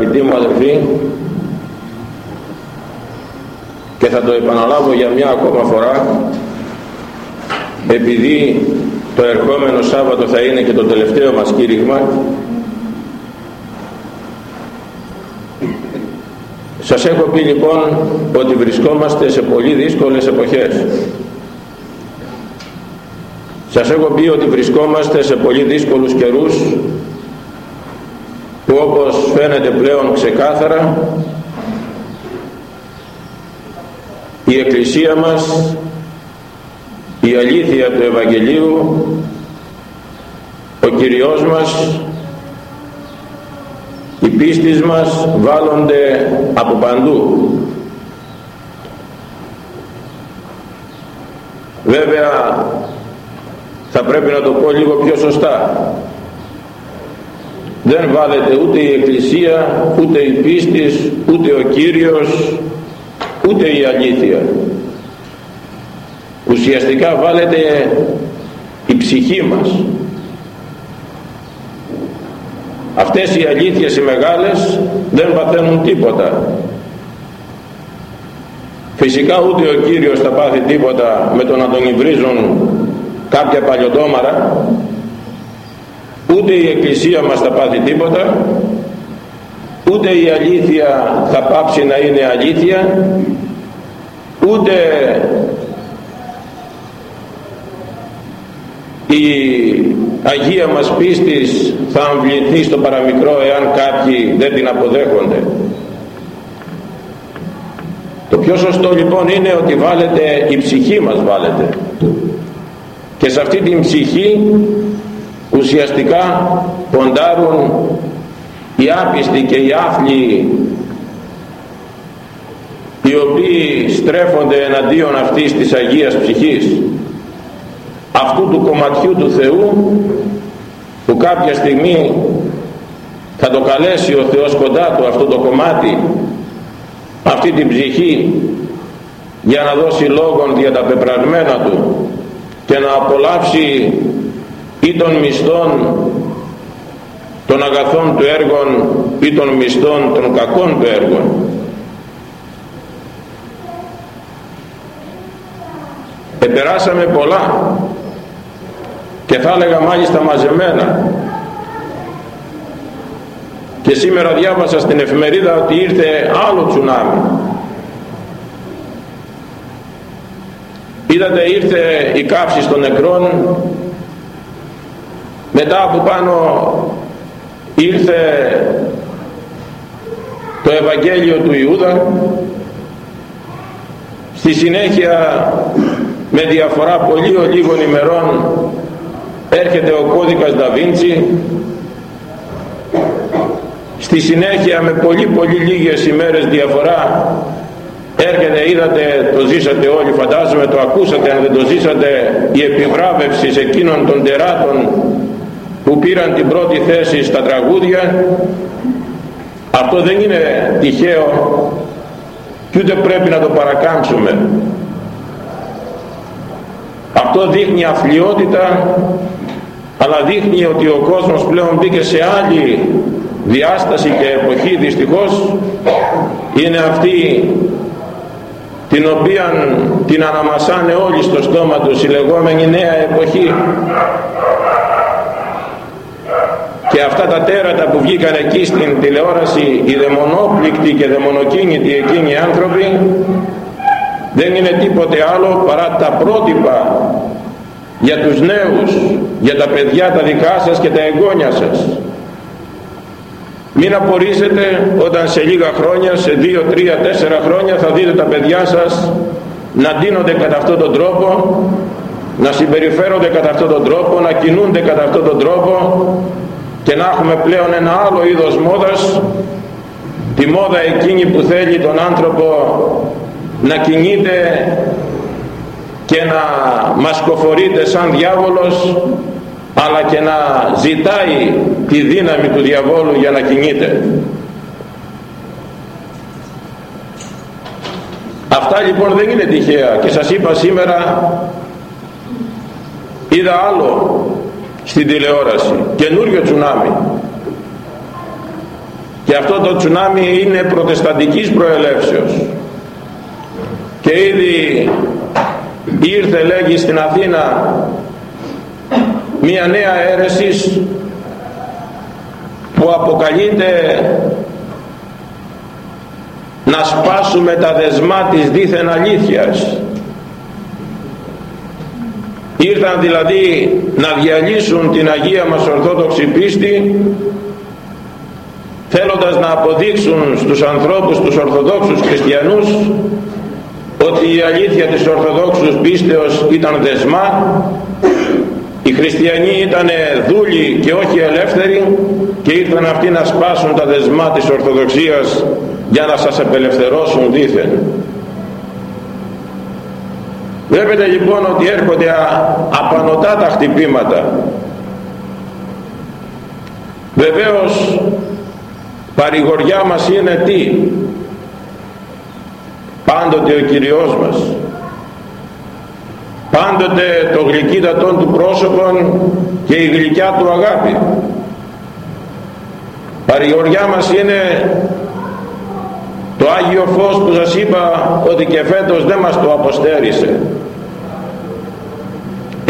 Αγαπητοί μου αδελφοί και θα το επαναλάβω για μια ακόμα φορά επειδή το ερχόμενο Σάββατο θα είναι και το τελευταίο μας κήρυγμα σας έχω πει λοιπόν ότι βρισκόμαστε σε πολύ δύσκολες εποχές. Σας έχω πει ότι βρισκόμαστε σε πολύ δύσκολους καιρούς που όπως φαίνεται πλέον ξεκάθαρα η Εκκλησία μας η αλήθεια του Ευαγγελίου ο Κυριός μας οι πίστης μας βάλλονται από παντού. Βέβαια θα πρέπει να το πω λίγο πιο σωστά δεν βάλετε ούτε η Εκκλησία ούτε η πίστης ούτε ο Κύριος ούτε η αλήθεια. Ουσιαστικά βάλετε η ψυχή μας. Αυτές οι αλήθειες οι μεγάλες δεν παθαίνουν τίποτα. Φυσικά ούτε ο Κύριος θα πάθει τίποτα με το να τον υβρίζουν κάποια παλιωτόμαρα ούτε η Εκκλησία μας θα πάθει τίποτα ούτε η αλήθεια θα πάψει να είναι αλήθεια ούτε η Αγία μας πίστης θα αμβληθεί στο παραμικρό εάν κάποιοι δεν την αποδέχονται. Το πιο σωστό λοιπόν είναι ότι βάλετε η ψυχή μας βάλετε. Και σε αυτή την ψυχή ουσιαστικά ποντάρουν οι άπιστοι και οι άθλοι οι οποίοι στρέφονται εναντίον αυτής της Αγίας Ψυχής αυτού του κομματιού του Θεού που κάποια στιγμή θα το καλέσει ο Θεός κοντά του αυτό το κομμάτι αυτή την ψυχή για να δώσει λόγον για τα πεπραγμένα του και να απολαύσει ή των μισθών των αγαθών του έργων ή των μισθών των κακών του έργων. Επεράσαμε πολλά και θα έλεγα μάλιστα μαζεμένα. Και σήμερα διάβασα στην εφημερίδα ότι ήρθε άλλο τσουνάμι. Είδατε ήρθε η καύση των νεκρών μετά από πάνω ήρθε το Ευαγγέλιο του Ιούδα. Στη συνέχεια με διαφορά πολύ λίγων ημερών έρχεται ο κώδικας Νταβίντσι στη συνέχεια με πολύ πολύ λίγες ημέρες διαφορά έρχεται είδατε το ζήσατε όλοι φαντάζομαι το ακούσατε αν δεν το ζήσατε η επιβράβευση σε εκείνων των τεράτων που πήραν την πρώτη θέση στα τραγούδια αυτό δεν είναι τυχαίο και ούτε πρέπει να το παρακάμψουμε. Αυτό δείχνει αθλειότητα αλλά δείχνει ότι ο κόσμος πλέον μπήκε σε άλλη διάσταση και εποχή δυστυχώς. Είναι αυτή την οποία την αναμασάνε όλοι στο στόμα τους η λεγόμενη νέα εποχή και αυτά τα τέρατα που βγήκαν εκεί στην τηλεόραση οι δαιμονόπληκτοι και δαιμονοκίνητοι εκείνοι άνθρωποι δεν είναι τίποτε άλλο παρά τα πρότυπα για τους νέους για τα παιδιά τα δικά σας και τα εγγόνια σας. Μην απορρίσετε όταν σε λίγα χρόνια, σε δύο, τρία, τέσσερα χρόνια θα δείτε τα παιδιά σας να ντύνονται κατά αυτόν τον τρόπο, να συμπεριφέρονται κατά αυτόν τον τρόπο, να κινούνται κατά αυτόν τον τρόπο και να έχουμε πλέον ένα άλλο είδος μόδας, τη μόδα εκείνη που θέλει τον άνθρωπο να κινείται και να μασκοφορείται σαν διάβολος αλλά και να ζητάει τη δύναμη του διαβόλου για να κινείται. Αυτά λοιπόν δεν είναι τυχαία και σας είπα σήμερα είδα άλλο στην τηλεόραση. Καινούριο τσουνάμι. Και αυτό το τσουνάμι είναι προτεσταντικής προελεύσεως. Και ήδη ήρθε λέγει στην Αθήνα μια νέα αίρεσης που αποκαλείται να σπάσουμε τα δεσμά της δίθεν αλήθειας ήρθαν δηλαδή να διαλύσουν την Αγία μας Ορθόδοξη πίστη θέλοντας να αποδείξουν στους ανθρώπους τους Ορθοδόξους Χριστιανούς ότι η αλήθεια της Ορθοδόξους πίστεως ήταν δεσμά οι χριστιανοί ήταν δούλοι και όχι ελεύθεροι και ήρθαν αυτοί να σπάσουν τα δεσμά της Ορθοδοξίας για να σας απελευθερώσουν δήθεν βλέπετε λοιπόν ότι έρχονται απανοτά τα χτυπήματα. Βεβαίως παρηγοριά μας είναι τι; Πάντοτε ο Κυριός μας. Πάντοτε το γλυκύτατον του πρόσωπον και η γλυκιά του αγάπη. Παρηγοριά μας είναι το Άγιο Φως που σας είπα ότι και φέτος δεν μας το αποστέρισε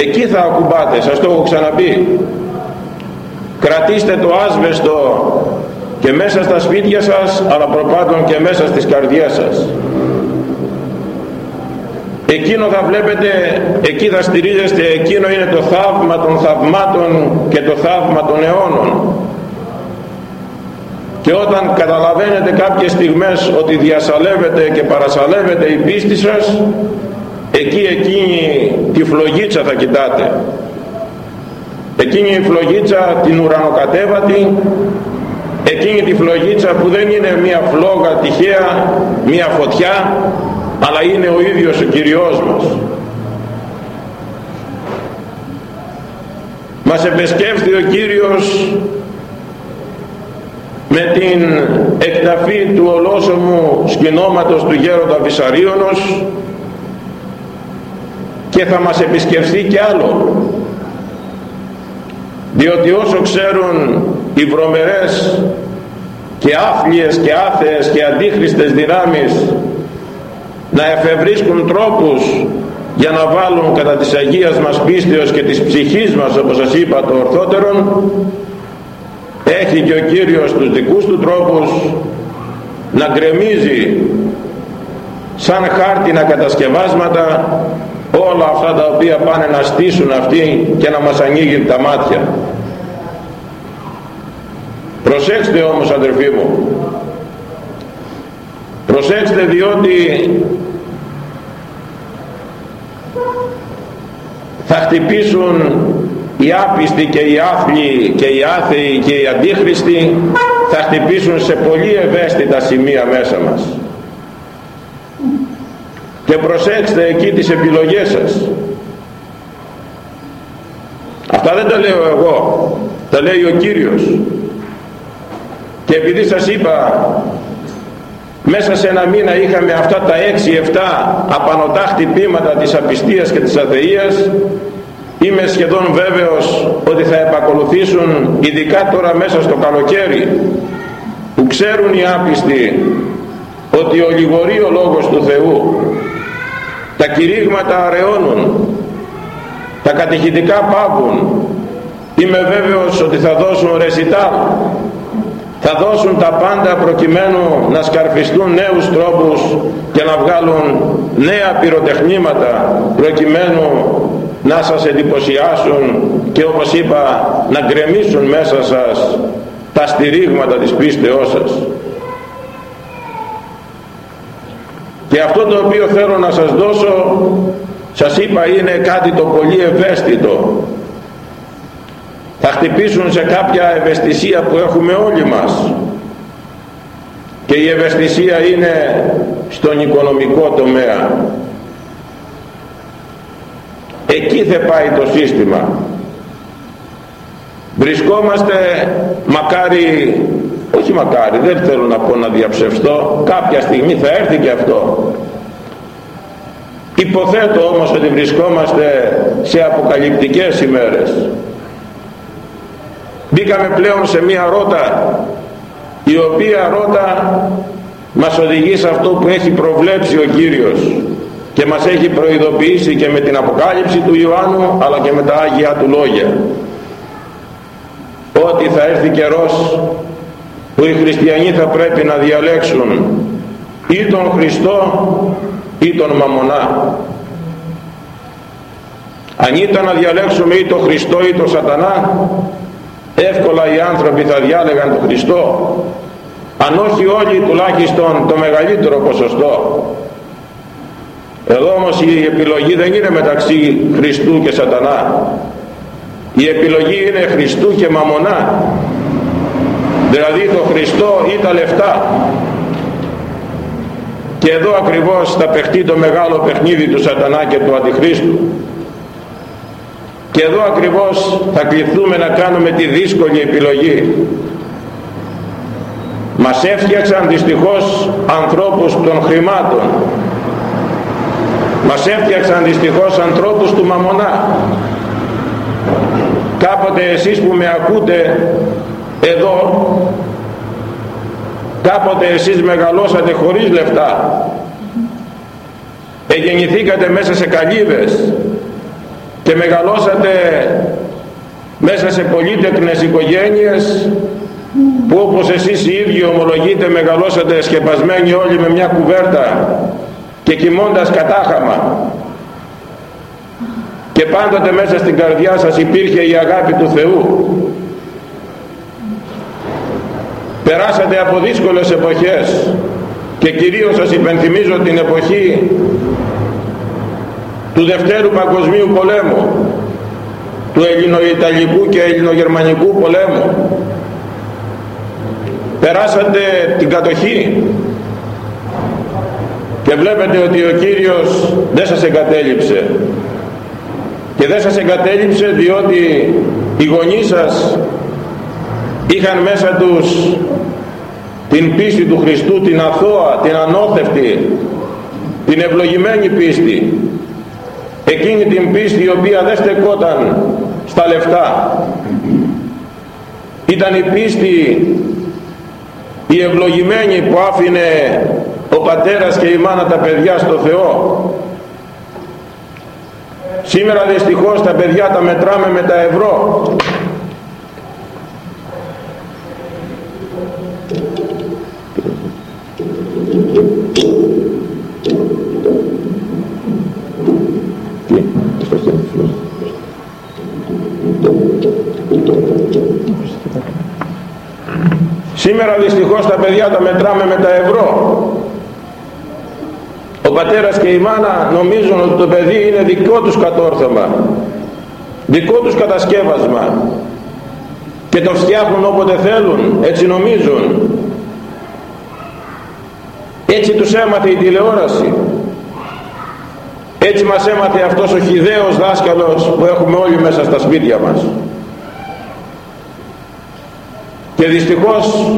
εκεί θα ακουμπάτε σας το έχω ξαναπεί. Κρατήστε το άσβεστο και μέσα στα σπίτια σας αλλά προπάντων και μέσα στις καρδιές σας. Εκείνο θα βλέπετε εκεί θα στηρίζεστε εκείνο είναι το θαύμα των θαυμάτων και το θαύμα των αιώνων. Και όταν καταλαβαίνετε κάποιες στιγμές ότι διασαλεύετε και παρασαλεύετε η πίστη σας εκεί εκείνη τη φλογίτσα θα κοιτάτε. Εκείνη η φλογίτσα την ουρανοκατέβατη εκείνη τη φλογίτσα που δεν είναι μια φλόγα τυχαία μια φωτιά αλλά είναι ο ίδιος ο Κυριός μας. Μας επεσκέφθη ο Κύριος με την εκταφή του ολόσωμου σκηνώματος του γέροντα Βυσαρίωνος και θα μας επισκεφθεί κι άλλο. Διότι όσο ξέρουν οι βρωμερές και άφλιες και άθεες και αντίχριστες δυνάμεις να εφευρίσκουν τρόπους για να βάλουν κατά της Αγίας μας πίστεως και της ψυχής μας όπως σας είπα το ορθότερον έχει και ο Κύριος τους δικούς του τρόπους να γκρεμίζει σαν χάρτινα κατασκευάσματα όλα αυτά τα οποία πάνε να στήσουν αυτοί και να μας ανοίγουν τα μάτια. Προσέξτε όμως αδερφοί μου. Προσέξτε διότι θα χτυπήσουν οι άπιστοι και οι άθλοι και οι άθεοι και οι αντίχριστοι θα χτυπήσουν σε πολύ ευαίσθητα σημεία μέσα μας και προσέξτε εκεί τις επιλογές σας. Αυτά δεν τα λέω εγώ. Τα λέει ο Κύριος. Και επειδή σας είπα μέσα σε ένα μήνα είχαμε αυτά τα 6-7 απανοτά χτυπήματα της απιστίας και της αθείας είμαι σχεδόν βέβαιος ότι θα επακολουθήσουν ειδικά τώρα μέσα στο καλοκαίρι που ξέρουν οι άπιστοι ότι ο λιγορεί ο λόγος του Θεού τα κηρύγματα αραιώνουν. Τα κατηχητικά πάβουν. Είμαι βέβαιος ότι θα δώσουν ρεσιτάλ. Θα δώσουν τα πάντα προκειμένου να σκαρφιστούν νέους τρόπους και να βγάλουν νέα πυροτεχνήματα προκειμένου να σας εντυπωσιάσουν και όπως είπα να γκρεμίσουν μέσα σας τα στηρίγματα της πίστεώς σας και αυτό το οποίο θέλω να σας δώσω σας είπα είναι κάτι το πολύ ευαίσθητο. Θα χτυπήσουν σε κάποια ευαισθησία που έχουμε όλοι μας. Και η ευαισθησία είναι στον οικονομικό τομέα. Εκεί θα πάει το σύστημα. Βρισκόμαστε μακάρι όχι μακάρι δεν θέλω να πω να διαψευστώ. Κάποια στιγμή θα έρθει και αυτό. Υποθέτω όμως ότι βρισκόμαστε σε αποκαλυπτικές ημέρες. Μπήκαμε πλέον σε μία ρότα η οποία ρότα μας οδηγεί σε αυτό που έχει προβλέψει ο Κύριος και μας έχει προειδοποιήσει και με την Αποκάλυψη του Ιωάννου αλλά και με τα Άγια του Λόγια. Ότι θα έρθει καιρός που οι χριστιανοί θα πρέπει να διαλέξουν ή τον Χριστό ή τον Μαμονά. Αν ήταν να διαλέξουμε ή τον Χριστό ή τον Σατανά εύκολα οι άνθρωποι θα διάλεγαν τον Χριστό. Αν όχι όλοι τουλάχιστον το μεγαλύτερο ποσοστό. Εδώ όμως η επιλογή δεν είναι μεταξύ Χριστού και Σατανά. Η επιλογή είναι Χριστού και Μαμονά δηλαδή το Χριστό ή τα λεφτά. Και εδώ ακριβώς θα παιχτεί το μεγάλο παιχνίδι του Σατανά και του Αντιχρίστου. Και εδώ ακριβώς θα κληθούμε να κάνουμε τη δύσκολη επιλογή. Μας έφτιαξαν δυστυχώς ανθρώπους των χρημάτων. Μας έφτιαξαν δυστυχώς ανθρώπους του μαμονά. Κάποτε εσείς που με ακούτε εδώ κάποτε εσείς μεγαλώσατε χωρίς λεφτά. Εγεννηθήκατε μέσα σε καλύβες και μεγαλώσατε μέσα σε πολύτεκνες οικογένειες που όπως εσείς οι ίδιοι ομολογείτε μεγαλώσατε σκεπασμένοι όλοι με μια κουβέρτα και κοιμώντας κατάχαμα. Και πάντοτε μέσα στην καρδιά σας υπήρχε η αγάπη του Θεού περάσατε από δύσκολες εποχές και κυρίως σας υπενθυμίζω την εποχή του Δευτέρου Παγκοσμίου Πολέμου του Ελληνοϊταλικού και Ελληνογερμανικού πολέμου. Περάσατε την κατοχή και βλέπετε ότι ο Κύριος δεν σας εγκατέλειψε. Και δεν σας εγκατέλειψε διότι οι γονείς σας είχαν μέσα τους την πίστη του Χριστού, την αθώα, την ανώθευτη, την ευλογημένη πίστη. Εκείνη την πίστη η οποία δεν στεκόταν στα λεφτά. Ήταν η πίστη η ευλογημένη που άφηνε ο πατέρας και η μάνα τα παιδιά στο Θεό. Σήμερα δυστυχώς τα παιδιά τα μετράμε με τα ευρώ Σήμερα δυστυχώς τα παιδιά τα μετράμε με τα ευρώ. Ο πατέρας και η μάνα νομίζουν ότι το παιδί είναι δικό τους κατόρθωμα, δικό τους κατασκεύασμα και το φτιάχνουν όποτε θέλουν, έτσι νομίζουν. Έτσι τους έμαθε η τηλεόραση. Έτσι μας έμαθε αυτός ο χιδαίος δάσκαλος που έχουμε όλοι μέσα στα σπίτια μας και δυστυχώς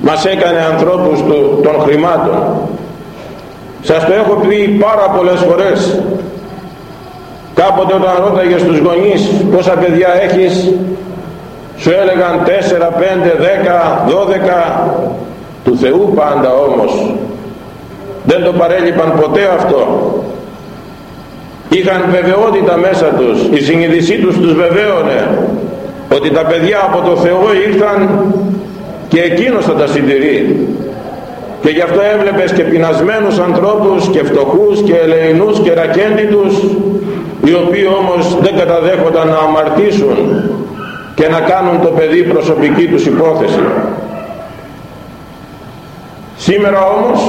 μας έκανε ανθρώπους των χρημάτων. Σας το έχω πει πάρα πολλές φορές. Κάποτε όταν ρώταγες στους γονείς πόσα παιδιά έχεις σου έλεγαν 4, 5, 10, 12 του Θεού πάντα όμως. Δεν το παρέλειπαν ποτέ αυτό. Είχαν βεβαιότητα μέσα τους. Η συνείδησή τους τους βεβαίωνε ότι τα παιδιά από το Θεό ήρθαν και εκείνος θα τα συντηρεί. Και γι' αυτό έβλεπες και πεινασμένους ανθρώπους και φτωχούς και ελεηνούς και ρακέντιτους οι οποίοι όμως δεν καταδέχονταν να αμαρτήσουν και να κάνουν το παιδί προσωπική τους υπόθεση. Σήμερα όμως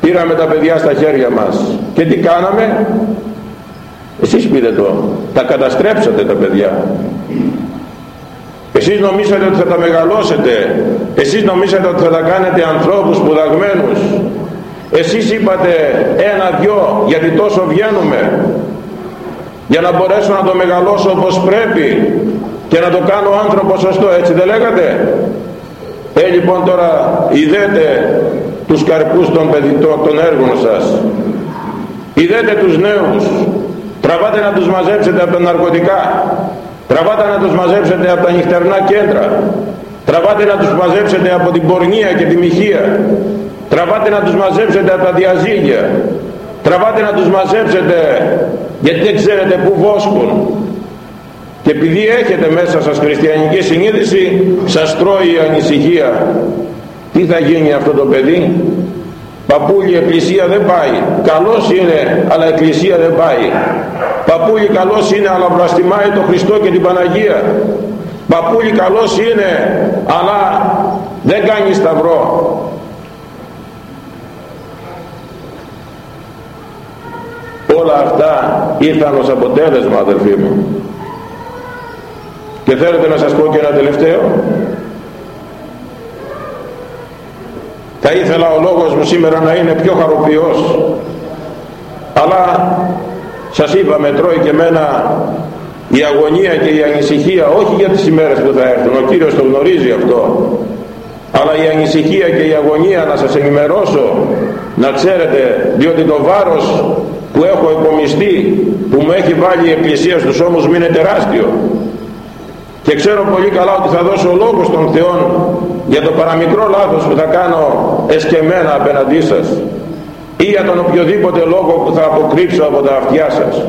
πήραμε τα παιδιά στα χέρια μας. Και τι κάναμε; Εσείς πείτε το. Τα καταστρέψατε τα παιδιά. Εσείς νομίσατε ότι θα τα μεγαλώσετε. Εσείς νομίσατε ότι θα τα κάνετε ανθρώπους σπουδαγμένους. Εσείς είπατε ένα-δυο γιατί τόσο βγαίνουμε. Για να μπορέσω να το μεγαλώσω όπως πρέπει και να το κάνω άνθρωπο σωστό έτσι δεν λέγατε; Ε λοιπόν τώρα ειδέτε τους καρπούς των, των έργων σας. Ειδέτε τους νέους τραβάτε να τους μαζέψετε από τα ναρκωτικά. Τραβάτε να τους μαζέψετε από τα νυχτερνά κέντρα. Τραβάτε να τους μαζέψετε από την πορνεία και τη μοιχεία. Τραβάτε να τους μαζέψετε από τα διαζύγια. Τραβάτε να τους μαζέψετε γιατί δεν ξέρετε που βόσκουν. Και επειδή έχετε μέσα σας χριστιανική συνείδηση σας τρώει η ανησυχία. Τι θα γίνει αυτό το παιδί; Παππούλη εκκλησία δεν πάει. Καλός είναι αλλά εκκλησία δεν πάει. Παππούλη καλός είναι αλλά βλαστημάει το Χριστό και την Παναγία. Παππούλη καλός είναι αλλά δεν κάνει σταυρό. Όλα αυτά ήρθαν ως αποτέλεσμα αδελφοί μου. Και θέλετε να σας πω και ένα τελευταίο; Θα ήθελα ο λόγος μου σήμερα να είναι πιο χαροποιός. Αλλά σας είπα με τρώει και μένα η αγωνία και η ανησυχία όχι για τις ημέρες που θα έρθουν. Ο Κύριος το γνωρίζει αυτό. Αλλά η ανησυχία και η αγωνία να σας ενημερώσω να ξέρετε διότι το βάρος που έχω υπομειστεί που μου έχει βάλει η Εκκλησία στους ώμους μου είναι τεράστιο. Και ξέρω πολύ καλά ότι θα δώσω λόγο στον Θεό για το παραμικρό λάθος που θα κάνω εσκεμένα απέναντί σας ή για τον οποιοδήποτε λόγο που θα αποκρύψω από τα αυτιά σας.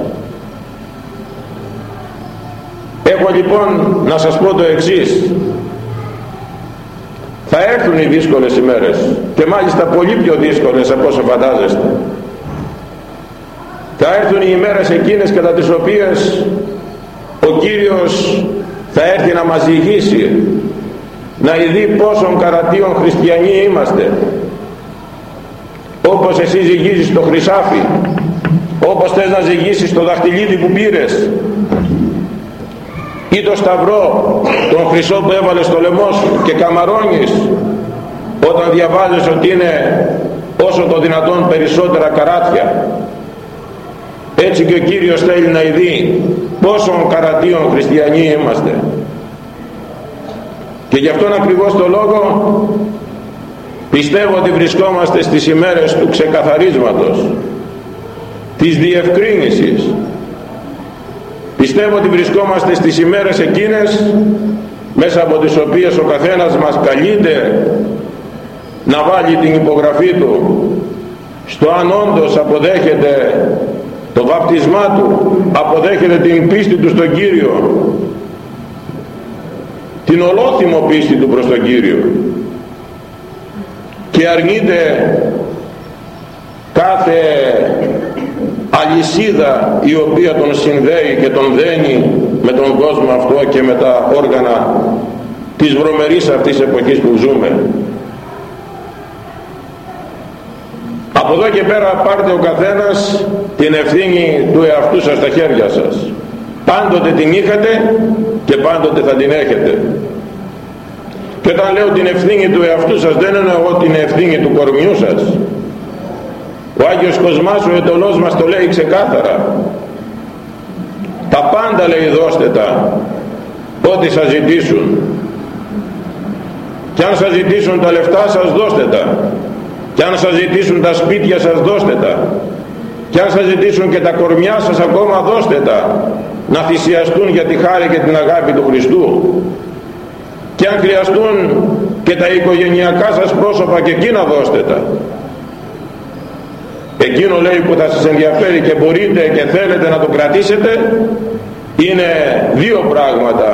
Έχω λοιπόν να σας πω το εξής. Θα έρθουν οι δύσκολες ημέρες και μάλιστα πολύ πιο δύσκολες από όσο φαντάζεστε. Θα έρθουν οι ημέρες εκείνες κατά τις οποίες ο Κύριος θα έρθει να μας ζυγίσει να ειδεί πόσων καρατίων χριστιανοί είμαστε. Όπως εσύ ζυγίζεις το χρυσάφι όπως θες να ζυγίσεις το δαχτυλίδι που πήρες ή το σταυρό τον χρυσό που έβαλες στο λαιμό σου και καμαρώνεις όταν διαβάζεις ότι είναι όσο το δυνατόν περισσότερα καράτια. Έτσι και ο Κύριος θέλει να ειδεί πόσων καρατίων χριστιανοί είμαστε και γι' αυτόν ακριβώς το λόγο πιστεύω ότι βρισκόμαστε στις ημέρες του ξεκαθαρίσματος της διευκρίνησης. Πιστεύω ότι βρισκόμαστε στις ημέρες εκείνες μέσα από τις οποίες ο καθένας μας καλείται να βάλει την υπογραφή του στο αν όντως αποδέχεται το βαπτισμά του αποδέχεται την πίστη του στον Κύριο την ολόθυμο πίστη του προς τον Κύριο. Και αρνείται κάθε αλυσίδα η οποία τον συνδέει και τον δένει με τον κόσμο αυτό και με τα όργανα της βρωμερής αυτής εποχής που ζούμε. Από εδώ και πέρα πάρτε ο καθένας την ευθύνη του εαυτού σας στα χέρια σας πάντοτε την είχατε και πάντοτε θα την έχετε. Και όταν λέω την ευθύνη του εαυτού σας δεν εννοώ την ευθύνη του κορμιού σας. Ο Άγιος Κοσμάς ο ετολός μας το λέει ξεκάθαρα. Τα πάντα λέει δώστε τα ό,τι σας ζητήσουν. Και αν σας ζητήσουν τα λεφτά σας δώστε τα. Και αν σας ζητήσουν τα σπίτια σας δώστε τα. Και αν σας ζητήσουν και τα κορμιά σας ακόμα δώστε τα να θυσιαστούν για τη χάρη και την αγάπη του Χριστού. Και αν χρειαστούν και τα οικογενειακά σας πρόσωπα και εκείνα δώστε τα. Εκείνο λέει που θα σας ενδιαφέρει και μπορείτε και θέλετε να το κρατήσετε είναι δύο πράγματα.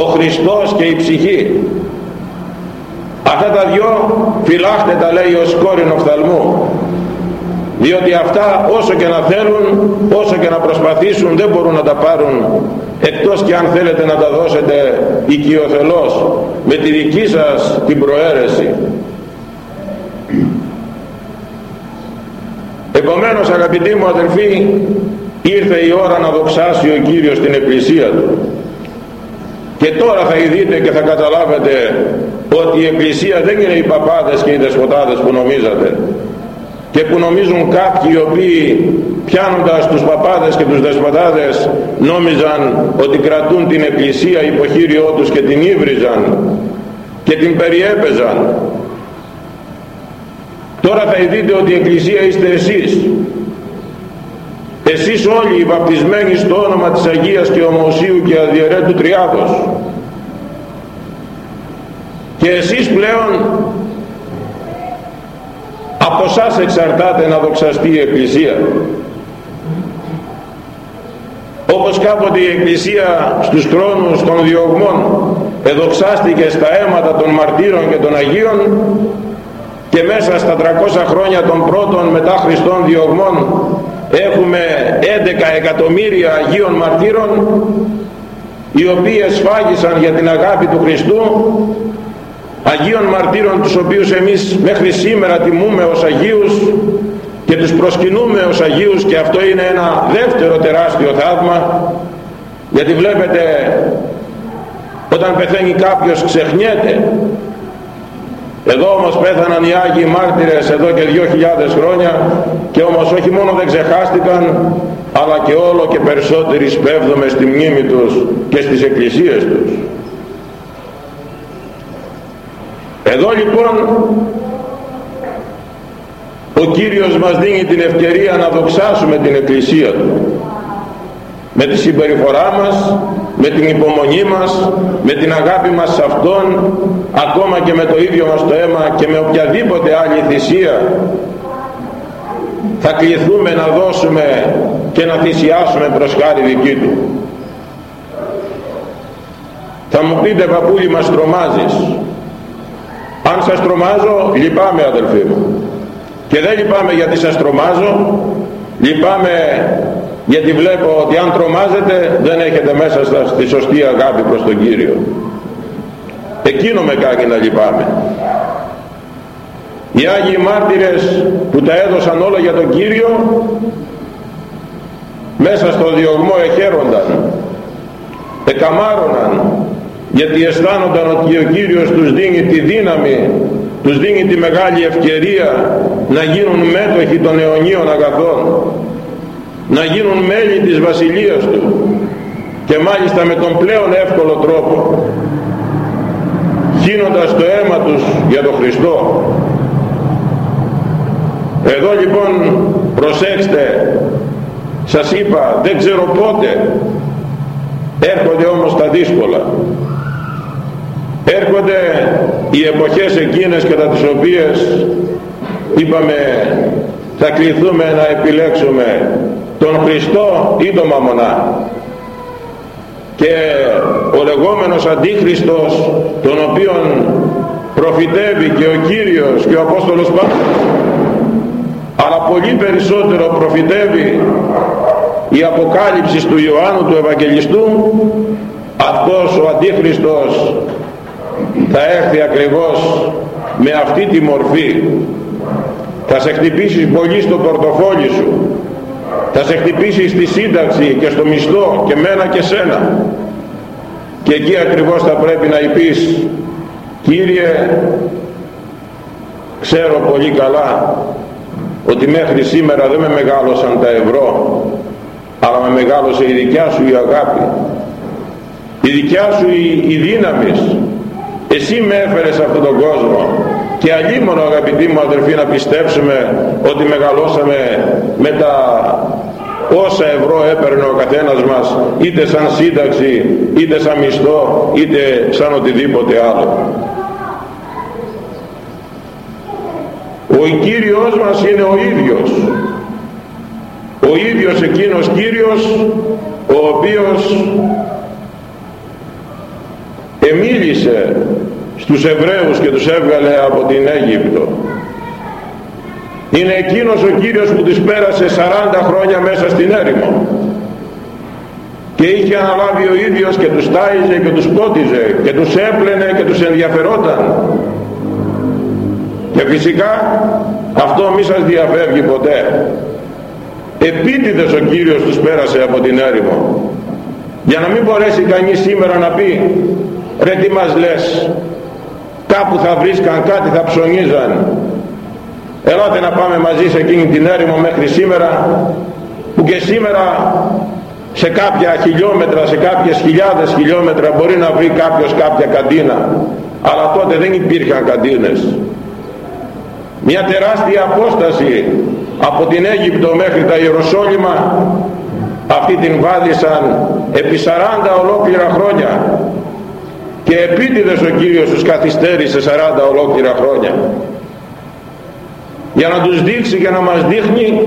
Ο Χριστός και η ψυχή. Αυτά τα δυο φυλάχτε τα λέει ο σκόριν οφθαλμού διότι αυτά όσο και να θέλουν όσο και να προσπαθήσουν δεν μπορούν να τα πάρουν. Εκτός και αν θέλετε να τα δώσετε οικειοθελώς με τη δική σας την προαίρεση. Επομένως αγαπητοί μου αδελφοί ήρθε η ώρα να δοξάσει ο Κύριος την Εκκλησία Του. Και τώρα θα ειδείτε και θα καταλάβετε ότι η Εκκλησία δεν είναι οι παπάδες και οι δεσποτάδες που νομίζατε και που νομίζουν κάποιοι οι οποίοι πιάνοντας τους παπάδες και τους δεσποτάδες νόμιζαν ότι κρατούν την Εκκλησία υποχείριό τους και την ύβριζαν και την περιέπαιζαν τώρα θα δείτε ότι η Εκκλησία είστε εσείς. Εσείς όλοι οι βαπτισμένοι στο όνομα της Αγίας και Ομοσίου και Αδιαιρέτου Τριάδος. Και εσείς πλέον από σας εξαρτάται να δοξαστεί η Εκκλησία. Όπως κάποτε η Εκκλησία στους χρόνους των διωγμών εδοξάστηκε στα αίματα των μαρτύρων και των Αγίων και μέσα στα 300 χρόνια των πρώτων μετά Χριστών διωγμών έχουμε 11 εκατομμύρια Αγίων μαρτύρων οι οποίες φάγησαν για την αγάπη του Χριστού Αγίων μαρτύρων τους οποίους εμείς μέχρι σήμερα τιμούμε ως Αγίους και τους προσκυνούμε ως Αγίους και αυτό είναι ένα δεύτερο τεράστιο θαύμα γιατί βλέπετε όταν πεθαίνει κάποιος ξεχνιέται εδώ όμως πέθαναν οι Άγιοι Μάρτυρες εδώ και 2.000 χρόνια και όμως όχι μόνο δεν ξεχάστηκαν αλλά και όλο και περισσότεροι σπέβδομαι στη μνήμη τους και στις εκκλησίες τους. Εδώ λοιπόν ο Κύριος μας δίνει την ευκαιρία να δοξάσουμε την Εκκλησία Του με τη συμπεριφορά μας, με την υπομονή μας, με την αγάπη μας σε Αυτόν, ακόμα και με το ίδιο μας το αίμα και με οποιαδήποτε άλλη θυσία θα κληθούμε να δώσουμε και να θυσιάσουμε προς χάρη δική Του. Θα μου πείτε παππούλη μας τρομάζεις. Αν σας τρομάζω λυπάμαι αδελφοί μου. Και δεν λυπάμαι γιατί σας τρομάζω, λυπάμαι γιατί βλέπω ότι αν τρομάζετε δεν έχετε μέσα σας τη σωστή αγάπη προς τον Κύριο. Εκείνο με κάνει να λυπάμαι. Οι Άγιοι Μάρτυρες που τα έδωσαν όλα για τον Κύριο μέσα στο διωγμό εχαίρονταν, εκαμάρωναν γιατί αισθάνονταν ότι ο Κύριος τους δίνει τη δύναμη τους δίνει τη μεγάλη ευκαιρία να γίνουν μέτοχοι των αιωνίων αγαθών να γίνουν μέλη της βασιλείας του και μάλιστα με τον πλέον εύκολο τρόπο γίνοντας το αίμα τους για τον Χριστό. Εδώ λοιπόν προσέξτε σας είπα δεν ξέρω πότε έρχονται όμως τα δύσκολα έρχονται οι εποχές εκείνες κατά τις οποίες είπαμε θα κληθούμε να επιλέξουμε τον Χριστό ή τον Μαμονά και ο λεγόμενος Αντίχριστος τον οποίον προφητεύει και ο Κύριος και ο Απόστολος Παύλος αλλά πολύ περισσότερο προφητεύει η αποκάλυψη του Ιωάννου του Ευαγγελιστού αυτός ο Αντίχριστος θα έρθει ακριβώς με αυτή τη μορφή. Θα σε χτυπήσεις πολύ στο πορτοφόλι σου. Θα σε χτυπήσεις στη σύνταξη και στο μισθό και μένα και σένα. Και εκεί ακριβώς θα πρέπει να υπείς Κύριε ξέρω πολύ καλά ότι μέχρι σήμερα δεν με μεγάλωσαν τα ευρώ αλλά με μεγάλωσε η δικιά σου η αγάπη. Η δικιά σου η, η δύναμη εσύ με έφερες σε αυτόν τον κόσμο. Και αλλήμωνο αγαπητοί μου αδερφοί να πιστέψουμε ότι μεγαλώσαμε με τα όσα ευρώ έπαιρνε ο καθένας μας είτε σαν σύνταξη είτε σαν μισθό είτε σαν οτιδήποτε άλλο. Ο Κύριος μας είναι ο ίδιος. Ο ίδιος εκείνος Κύριος ο οποίος εμίλησε στους Εβραίους και τους έβγαλε από την Αίγυπτο. Είναι εκείνος ο Κύριος που τους πέρασε 40 χρόνια μέσα στην έρημο. Και είχε αναλάβει ο ίδιος και τους τάιζε και τους πότιζε και τους έπλαινε και τους ενδιαφερόταν. Και φυσικά αυτό μη σας διαφεύγει ποτέ. Επίτηδες ο Κύριος τους πέρασε από την έρημο. Για να μην μπορέσει κανείς σήμερα να πει ρε τι μας λες; Κάπου θα βρίσκαν κάτι θα ψωνίζαν. Ελάτε να πάμε μαζί σε εκείνη την έρημο μέχρι σήμερα που και σήμερα σε κάποια χιλιόμετρα, σε κάποιες χιλιάδες χιλιόμετρα μπορεί να βρει κάποιος κάποια καντίνα. Αλλά τότε δεν υπήρχαν καντίνες. Μια τεράστια απόσταση από την Αίγυπτο μέχρι τα Ιεροσόλυμα αυτή την βάδισαν επί 40 ολόκληρα χρόνια και επίτηδες ο Κύριος τους καθυστέρησε 40 ολόκληρα χρόνια. Για να τους δείξει και να μας δείχνει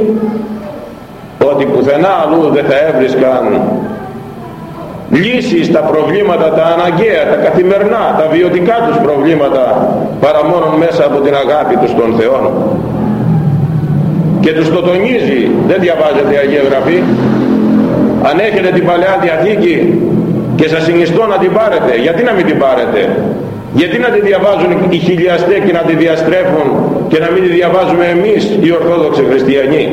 ότι πουθενά αλλού δεν θα έβρισκαν λύσεις στα προβλήματα τα αναγκαία, τα καθημερινά, τα βιωτικά τους προβλήματα παρά μόνο μέσα από την αγάπη τους των Θεών και τους το τονίζει. Δεν διαβάζετε Αγία Γραφή. Αν έχετε την Παλαιά Διαθήκη και σας συνιστώ να την πάρετε. Γιατί να μην την πάρετε; Γιατί να τη διαβάζουν οι χιλιαστέ και να τη διαστρέφουν και να μην τη διαβάζουμε εμείς οι Ορθόδοξοι Χριστιανοί;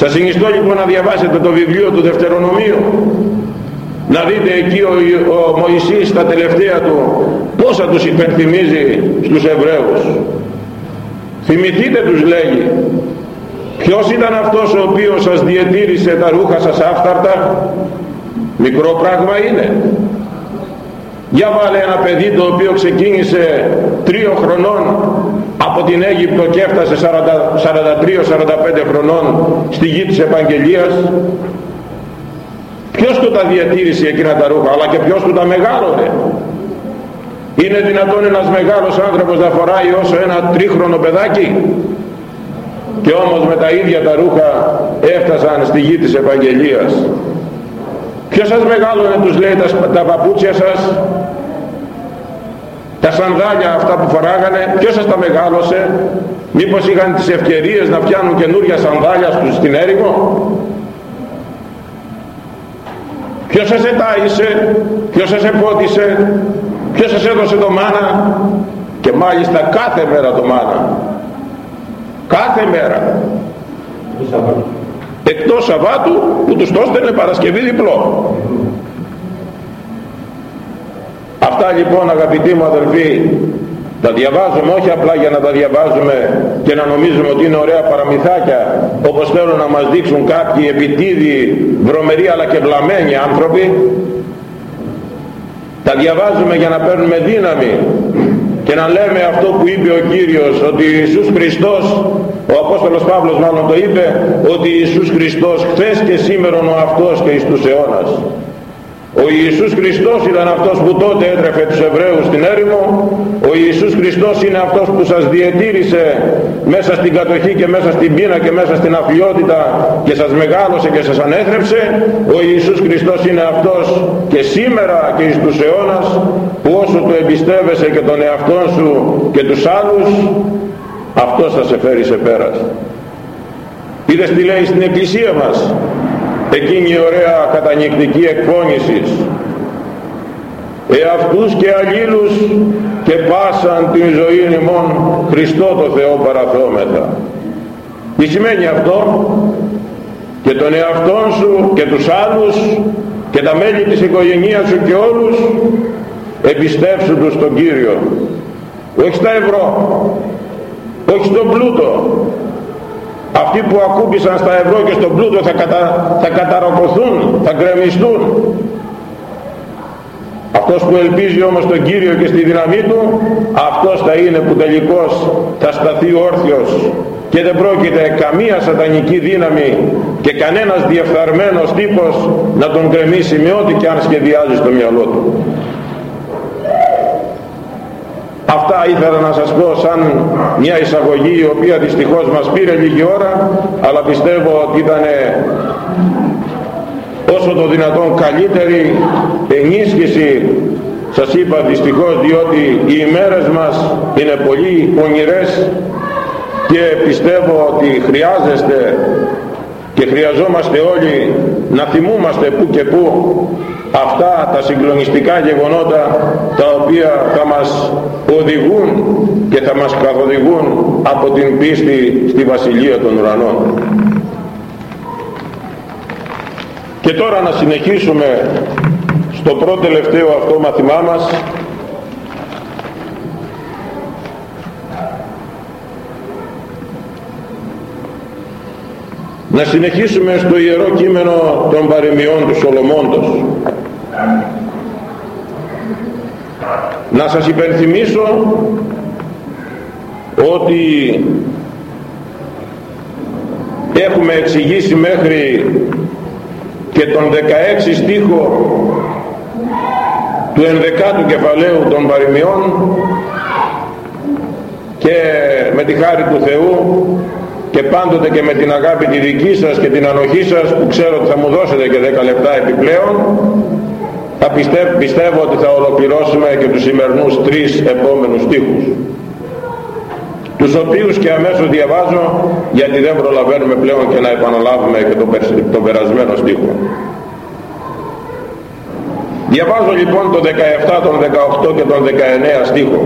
Σας συνιστώ λοιπόν να διαβάσετε το βιβλίο του Δευτερονομίου. Να δείτε εκεί ο, ο Μωυσής στα τελευταία του πόσα τους υπενθυμίζει στους Εβραίους. Θυμηθείτε τους λέγει ποιος ήταν αυτός ο οποίος σας διετήρησε τα ρούχα σας άφθαρτα; Μικρό πράγμα είναι. Για βάλε ένα παιδί το οποίο ξεκίνησε τριών χρονών από την Αίγυπτο και έφτασε 43-45 χρονών στη γη της Επαγγελίας. Ποιος του τα διατήρησε εκείνα τα ρούχα αλλά και ποιος του τα μεγάλωνε. Είναι δυνατόν ένας μεγάλος άνθρωπος να φοράει όσο ένα τρίχρονο παιδάκι; Και όμως με τα ίδια τα ρούχα έφτασαν στη γη της Ευαγγελίας ποιος σας μεγάλωνε τους λέει τα, τα παπούτσια σας; Τα σανδάλια αυτά που φοράγανε ποιος σας τα μεγάλωσε; Μήπως είχαν τις ευκαιρίες να πιάνουν καινούρια σανδάλια στους στην έρημο; Ποιος σας ετάισε; Ποιος σας επότισε; Ποιος σας έδωσε το μάνα; Και μάλιστα κάθε μέρα το μάνα. Κάθε μέρα εκτός Σαββάτου που τους το έστελνε Παρασκευή διπλό. Αυτά λοιπόν αγαπητοί μου αδελφοί τα διαβάζουμε όχι απλά για να τα διαβάζουμε και να νομίζουμε ότι είναι ωραία παραμυθάκια όπως θέλουν να μας δείξουν κάποιοι επιτίδιοι, βρωμεροί αλλά και βλαμμένοι άνθρωποι. Τα διαβάζουμε για να παίρνουμε δύναμη και να λέμε αυτό που είπε ο Κύριος ότι Ιησούς Χριστός ο Απόστολος Παύλος μάλλον το είπε ότι Ιησούς Χριστός χθες και σήμερα ο αυτός και εις τους αιώνας ο Ιησούς Χριστός ήταν αυτός που τότε έτρεφε τους Εβραίους στην έρημο. Ο Ιησούς Χριστός είναι αυτός που σας διετήρησε μέσα στην κατοχή και μέσα στην πείνα και μέσα στην αφιότητα και σας μεγάλωσε και σας ανέθρεψε. Ο Ιησούς Χριστός είναι αυτός και σήμερα και εις τους αιώνας που όσο του εμπιστεύεσαι και τον εαυτό σου και τους άλλους αυτός θα σε φέρει σε πέρας. Είδες τι λέει στην εκκλησία μας; Εκείνη η ωραία κατανυκτική εκφώνησης. Εαυτούς και αλλήλους και πάσαν την ζωή ημών Χριστό το Θεό παραθόμεθα τι σημαίνει αυτό; Και τον εαυτόν σου και τους άλλους και τα μέλη της οικογένειας σου και όλους εμπιστεύσου τους στον Κύριο. Όχι στα ευρώ όχι στον πλούτο αυτοί που ακούμπησαν στα ευρώ και στον πλούτο θα, κατα, θα καταρακωθούν, θα γκρεμιστούν. Αυτός που ελπίζει όμως τον Κύριο και στη δύναμή του, αυτός θα είναι που τελικώς θα σταθεί όρθιος και δεν πρόκειται καμία σατανική δύναμη και κανένας διεφθαρμένος τύπος να τον γκρεμίσει με ό,τι και αν σχεδιάζει στο μυαλό του. Αυτά ήθελα να σας πω σαν μια εισαγωγή η οποία δυστυχώς μας πήρε λίγη ώρα αλλά πιστεύω ότι ήταν όσο το δυνατόν καλύτερη ενίσχυση σας είπα δυστυχώς διότι οι ημέρες μας είναι πολύ πονηρές και πιστεύω ότι χρειάζεστε και χρειαζόμαστε όλοι να θυμούμαστε που και που αυτά τα συγκλονιστικά γεγονότα τα οποία θα μας οδηγούν και θα μας καθοδηγούν από την πίστη στη Βασιλεία των Ουρανών. Και τώρα να συνεχίσουμε στο πρώτο τελευταίο αυτό μαθημά μας να συνεχίσουμε στο Ιερό Κείμενο των παρεμιών του Σολομώντος. Να σας υπενθυμίσω ότι έχουμε εξηγήσει μέχρι και τον 16 στίχο του ενδεκάτου κεφαλαίου των παροιμιών και με τη χάρη του Θεού και πάντοτε και με την αγάπη τη δική σας και την ανοχή σας που ξέρω ότι θα μου δώσετε και 10 λεπτά επιπλέον θα πιστεύω, πιστεύω ότι θα ολοκληρώσουμε και τους σημερινούς τρεις επόμενους στίχους. Τους οποίους και αμέσως διαβάζω γιατί δεν προλαβαίνουμε πλέον και να επαναλάβουμε και τον, το περασμένο στίχο. Διαβάζω λοιπόν το 17, τον 18 και τον 19 στίχο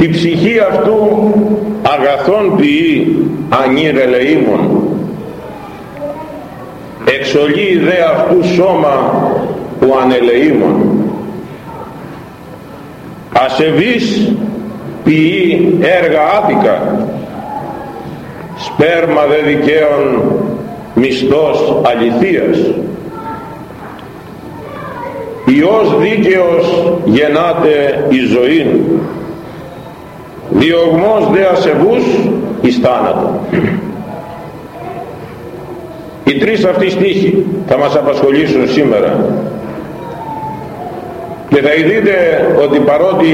τη ψυχή αυτού αγαθών ποιή ανήρε λεήμων εξολεί δε αυτού σώμα που ανελεήμων ασεβής ποιή έργα άδικα. Σπέρμα δε δικαίων μισθός αληθείας. Υιός δίκαιος γεννάται η ζωή διωγμός δε ασεβούς εις θάνατο. Οι τρεις αυτοί στίχοι θα μας απασχολήσουν σήμερα. Και θα δείτε ότι παρότι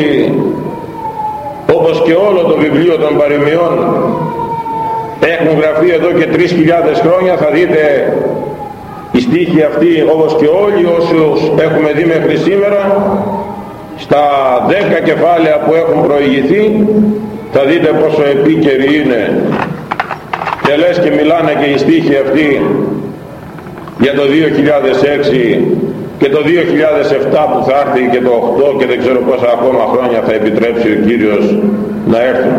όπως και όλο το βιβλίο των παροιμιών έχουν γραφεί εδώ και 3.000 χρόνια θα δείτε οι στίχοι αυτοί όπως και όλοι όσους έχουμε δει μέχρι σήμερα στα 10 κεφάλαια που έχουν προηγηθεί θα δείτε πόσο επίκαιροι είναι και λες και μιλάνε και οι στίχοι αυτοί για το 2006 και το 2007 που θα έρθει και το 8 και δεν ξέρω πόσα ακόμα χρόνια θα επιτρέψει ο Κύριος να έρθουν.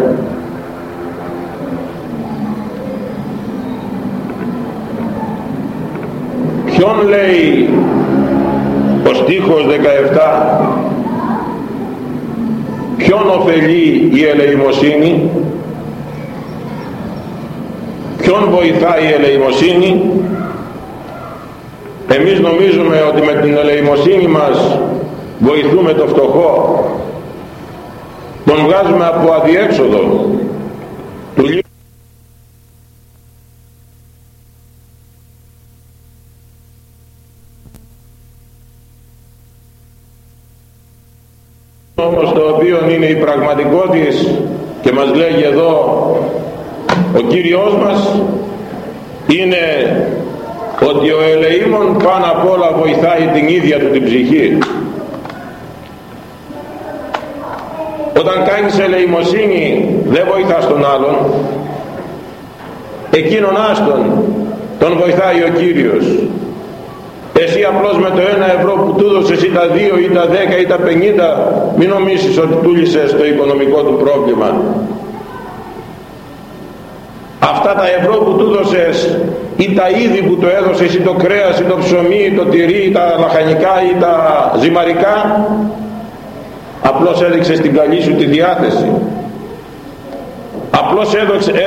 Ποιον λέει ο στίχος 17 ποιον ωφελεί η ελεημοσύνη; Ποιον βοηθάει η ελεημοσύνη; Εμείς νομίζουμε ότι με την ελεημοσύνη μας βοηθούμε το φτωχό. Τον βγάζουμε από αδιέξοδο. Του όμως το οποίο είναι η πραγματικότητα και μας λέγει εδώ ο Κύριος μας είναι ότι ο ελεήμων πάνω απ' όλα βοηθάει την ίδια του την ψυχή. Όταν κάνεις ελεημοσύνη δεν βοηθάς τον άλλον. Εκείνον άστον τον βοηθάει ο Κύριος εσύ απλώς με το ένα ευρώ που του δώσες ή τα δύο ή τα δέκα ή τα πενήντα μην νομίσεις ότι τούλησες το οικονομικό του πρόβλημα. Αυτά τα ευρώ που του δώσες ή τα είδη που το έδωσες ή το κρέας ή το ψωμί ή το τυρί ή τα λαχανικά ή τα ζυμαρικά απλώς έδειξες την καλή σου τη διάθεση. Απλώς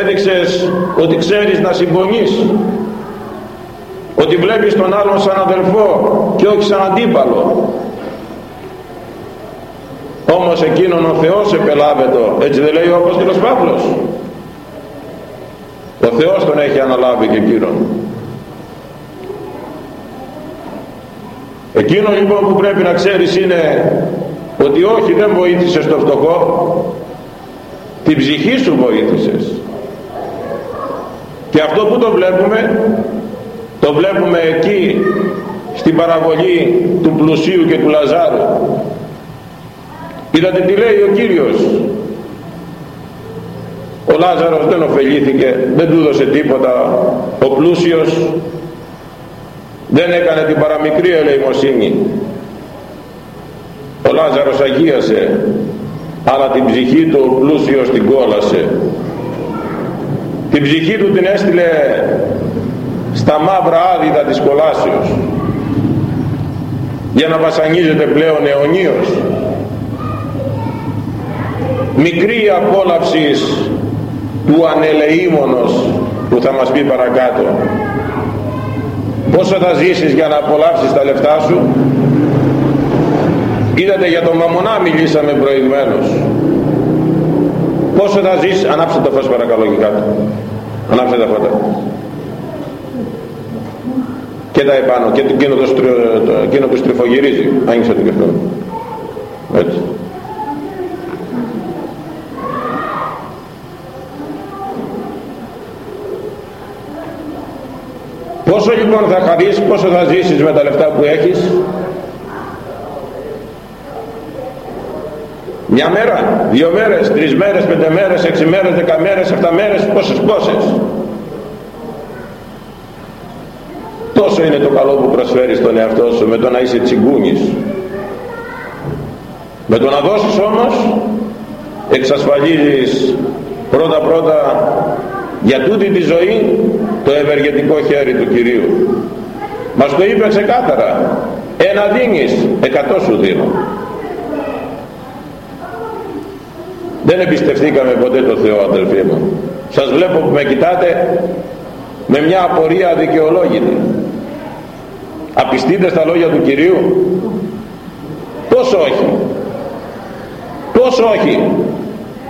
έδειξες ότι ξέρεις να συμπονείς ότι βλέπεις τον άλλον σαν αδελφό και όχι σαν αντίπαλο. Όμως εκείνον ο Θεός επελάβετο. Έτσι δεν λέει ο Απόστολος Παύλος. Ο Θεός τον έχει αναλάβει και εκείνον. Εκείνο λοιπόν που πρέπει να ξέρεις είναι ότι όχι δεν βοήθησες το φτωχό την ψυχή σου βοήθησες. Και αυτό που το βλέπουμε το βλέπουμε εκεί στην παραβολή του πλουσίου και του Λαζάρου. Είδατε τι λέει ο Κύριος. Ο Λάζαρος δεν ωφελήθηκε δεν του δώσε τίποτα. Ο πλούσιος δεν έκανε την παραμικρή ελεημοσύνη. Ο Λάζαρος αγίασε αλλά την ψυχή του ο πλούσιος την κόλασε. Την ψυχή του την έστειλε στα μαύρα άδυδα της κολάσεως για να βασανίζεται πλέον αιωνίως. Μικρή απόλαυση του ανελεήμονος που θα μας πει παρακάτω. Πόσο θα ζήσεις για να απολαύσεις τα λεφτά σου; Είδατε για τον μαμονά μιλήσαμε προηγουμένως. Πόσο θα ζήσεις; Ανάψτε το φως παρακαλώ και κάτω. Ανάψτε τα φώτα και τα επάνω και εκείνο το, εκείνο που στριφογυρίζει άνοιξε το κεφτό έτσι. Πόσο λοιπόν θα χαρείς πόσο θα ζήσεις με τα λεφτά που έχεις; Μια μέρα, δύο μέρες, τρεις μέρες, πέντε μέρες, έξι μέρες, δέκα μέρες, εφτά μέρες, πόσες, πόσες; Τόσο είναι το καλό που προσφέρεις στον εαυτό σου με το να είσαι τσιγκούνης. Με το να δώσεις όμως εξασφαλίζεις πρώτα πρώτα για τούτη τη ζωή το ευεργετικό χέρι του Κυρίου. Μας το είπε ξεκάθαρα. Ένα δίνεις εκατό σου δίνω. Δεν εμπιστευτήκαμε ποτέ το Θεό αδελφοί μου. Σας βλέπω που με κοιτάτε με μια απορία αδικαιολόγητη απιστείτε στα λόγια του Κυρίου. Πως όχι. Πως όχι.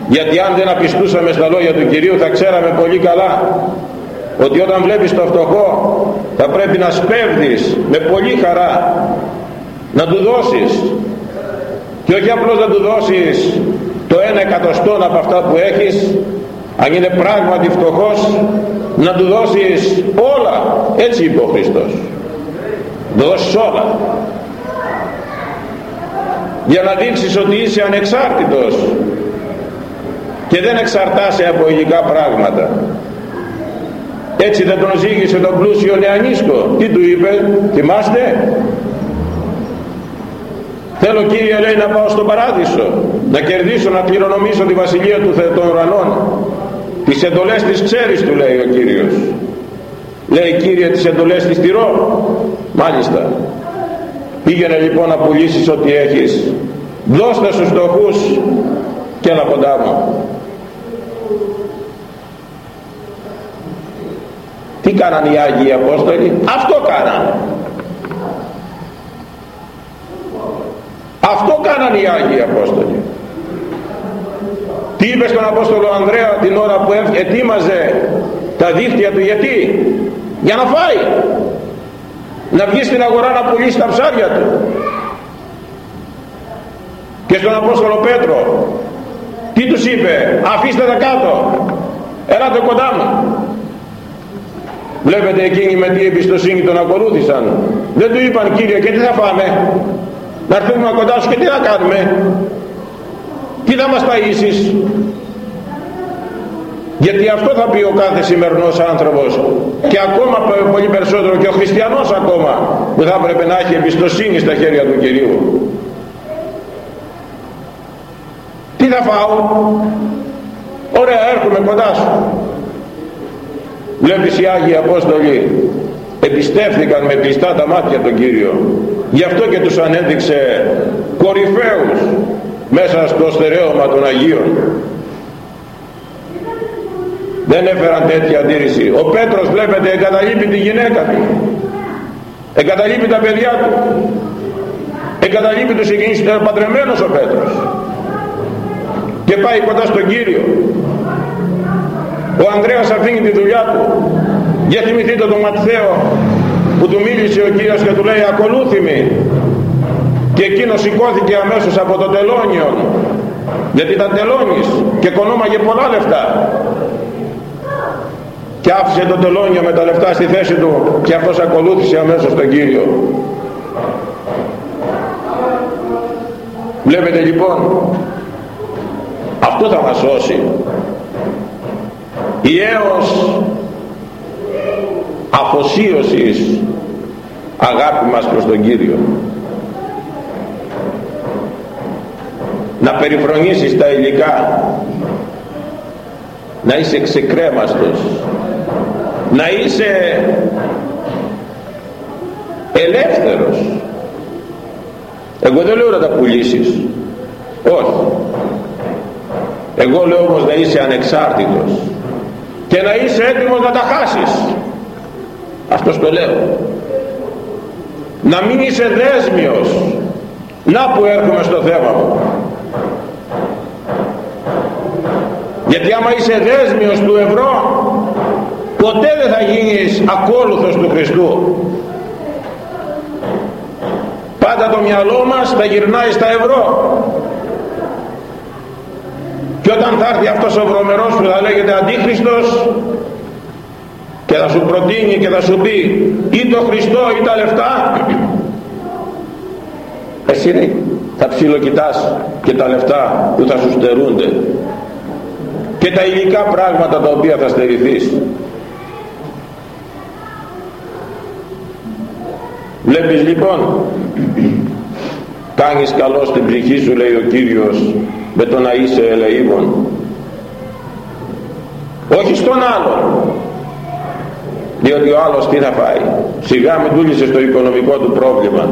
Γιατί αν δεν απιστούσαμε στα λόγια του Κυρίου θα ξέραμε πολύ καλά ότι όταν βλέπεις το φτωχό θα πρέπει να σπέβδεις με πολύ χαρά να του δώσεις. Και όχι απλώς να του δώσεις το ένα εκατοστό από αυτά που έχεις αν είναι πράγματι φτωχός να του δώσεις όλα. Έτσι είπε ο Χριστός δώσεις όλα. Για να δείξεις ότι είσαι ανεξάρτητος και δεν εξαρτάσαι από υλικά πράγματα. Έτσι δεν τον ζήγησε τον πλούσιο Νεανίσκο τι του είπε θυμάστε; Θέλω Κύριε λέει να πάω στον παράδεισο να κερδίσω να κληρονομήσω τη βασιλεία του των ουρανών. Τις εντολές της ξέρεις του λέει ο Κύριος λέει Κύριε τις εντολές της τηρώ μάλιστα. Πήγαινε λοιπόν να πουλήσεις ό,τι έχεις. Δώστε στους φτωχούς και ένα μου τι κάνανε οι Άγιοι Απόστολοι; Αυτό κάνανε αυτό κάνανε οι Άγιοι Απόστολοι. Τι είπε στον Απόστολο Ανδρέα την ώρα που ετοίμαζε τα δίχτυα του; Γιατί; Για να φάει. Να βγει στην αγορά να πουλήσει τα ψάρια του. Και στον Απόστολο Πέτρο. Τι τους είπε. Αφήστε τα κάτω. Έλατε κοντά μου. Βλέπετε εκείνοι με τι εμπιστοσύνη τον ακολούθησαν. Δεν του είπαν Κύριε και τι θα φάμε; Να έρθουμε κοντά σου και τι θα κάνουμε; Τι θα μας ταΐσεις γιατί αυτό θα πει ο κάθε σημερινός άνθρωπος. Και ακόμα πολύ περισσότερο και ο χριστιανός ακόμα που θα έπρεπε να έχει εμπιστοσύνη στα χέρια του Κυρίου. Τι θα φάω; Ωραία έρχομαι κοντά σου. Βλέπεις οι Άγιοι Απόστολοι εμπιστεύθηκαν με κλειστά τα μάτια τον Κύριο. Γι' αυτό και τους ανέδειξε κορυφαίους μέσα στο στερέωμα των Αγίων δεν έφεραν τέτοια αντίρρηση. Ο Πέτρος βλέπετε εγκαταλείπει τη γυναίκα του. Εγκαταλείπει τα παιδιά του. Εγκαταλείπει τους εκείνους ήταν παντρεμένος ο Πέτρος. Και πάει κοντά στον Κύριο. Ο Ανδρέας αφήνει τη δουλειά του. Για θυμηθείτε τον Ματθαίο που του μίλησε ο Κύριος και του λέει ακολούθημη και εκείνο σηκώθηκε αμέσως από το τελώνιο γιατί ήταν τελώνης και κονόμαγε πολλά λεφτά και άφησε το τελώνιο με τα λεφτά στη θέση του και αυτός ακολούθησε αμέσως τον Κύριο. Βλέπετε λοιπόν αυτό θα μας σώσει. Η έως αφοσίωσης αγάπη μας προς τον Κύριο. Να περιφρονήσεις τα υλικά. Να είσαι ξεκρέμαστος να είσαι ελεύθερος. Εγώ δεν λέω να τα πουλήσεις. Όχι. Εγώ λέω όμως να είσαι ανεξάρτητος. Και να είσαι έτοιμος να τα χάσεις. Αυτός το λέω. Να μην είσαι δέσμιος. Να που έρχομαι στο θέμα μου. Γιατί άμα είσαι δέσμιος του ευρώ ποτέ δεν θα γίνεις ακόλουθος του Χριστού. Πάντα το μυαλό μας θα γυρνάει στα ευρώ. Και όταν θα έρθει αυτός ο βρωμερός που θα λέγεται Αντίχριστος και θα σου προτείνει και θα σου πει ή το Χριστό ή τα λεφτά εσύ θα ψιλοκοιτάς και τα λεφτά που θα σου στερούνται και τα υλικά πράγματα τα οποία θα στερηθείς βλέπεις λοιπόν κάνεις καλό στην ψυχή σου λέει ο Κύριος με το να είσαι ελεήμων. Όχι στον άλλον διότι ο άλλος τι θα φάει. Σιγά με τούλησε στο οικονομικό του πρόβλημα.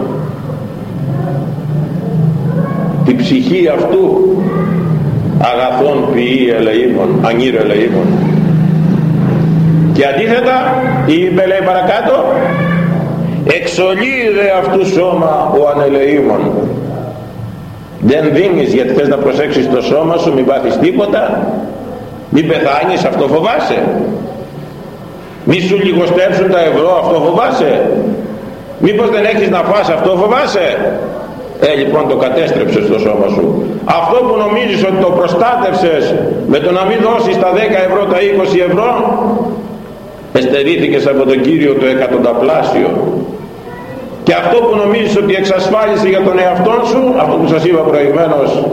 Την ψυχή αυτού αγαθών ποιή ελεήμων ανήρω ελεήμων. Και αντίθετα είπε λέει παρακάτω εξολύδε αυτού σώμα ο ανελεήμων. Δεν δίνεις γιατί θες να προσέξεις το σώμα σου μην πάθεις τίποτα μην πεθάνεις αυτό φοβάσαι. Μη σου λιγοστέψουν τα ευρώ αυτό φοβάσαι. Μήπως δεν έχεις να φας αυτό φοβάσαι. Ε λοιπόν το κατέστρεψες στο σώμα σου. Αυτό που νομίζεις ότι το προστάτευσες με το να μην δώσεις τα 10 ευρώ τα 20 ευρώ εστερήθηκες από τον Κύριο το εκατονταπλάσιο. Και αυτό που νομίζεις ότι εξασφάλισε για τον εαυτό σου αυτό που σας είπα προηγουμένως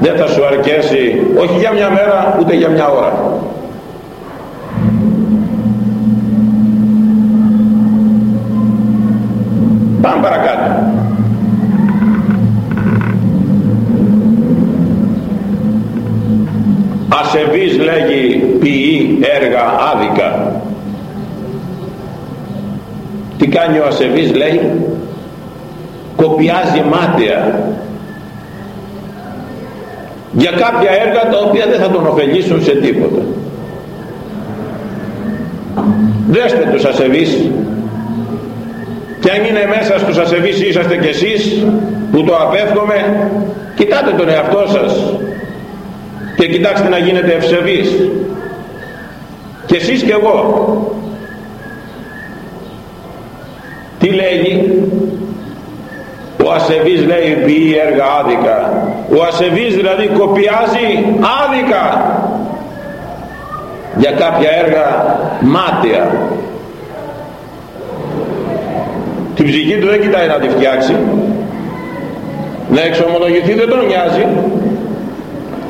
δεν θα σου αρκέσει όχι για μια μέρα ούτε για μια ώρα. Πάμε παρακάτω. Ασεβής λέγει ποιή έργα άδικα τι κάνει ο ασεβής λέει κοπιάζει μάταια για κάποια έργα τα οποία δεν θα τον ωφελήσουν σε τίποτα. Δέστε τους ασεβείς και αν είναι μέσα στους ασεβείς είσαστε κι εσείς που το απέφχομαι κοιτάτε τον εαυτό σας και κοιτάξτε να γίνετε ευσεβείς. Και εσείς και εγώ τι λέγει; Ο ασεβής λέει ποιεί έργα άδικα ο ασεβής δηλαδή κοπιάζει άδικα για κάποια έργα μάταια. Την ψυχή του δεν κοιτάει να τη φτιάξει. Να εξομολογηθεί δεν τον νοιάζει.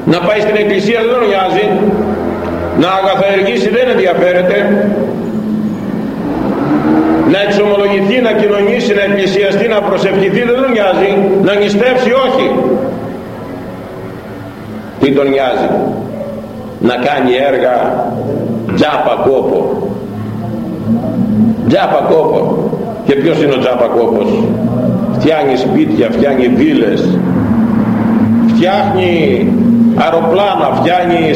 Να πάει στην εκκλησία δεν τον νοιάζει. Να αγαθαεργήσει δεν ενδιαφέρεται να εξομολογηθεί, να κοινωνήσει, να εκκλησιαστεί, να προσευχηθεί δεν τον νοιάζει. Να νηστεύσει όχι. Τι τον νοιάζει; Να κάνει έργα. Τζάπα κόπο. Τζάπα κόπο. Και ποιος είναι ο τζάπα κόπος; Φτιάχνει σπίτια, φτιάχνει βίλες φτιάχνει αεροπλάνα, φτιάνει,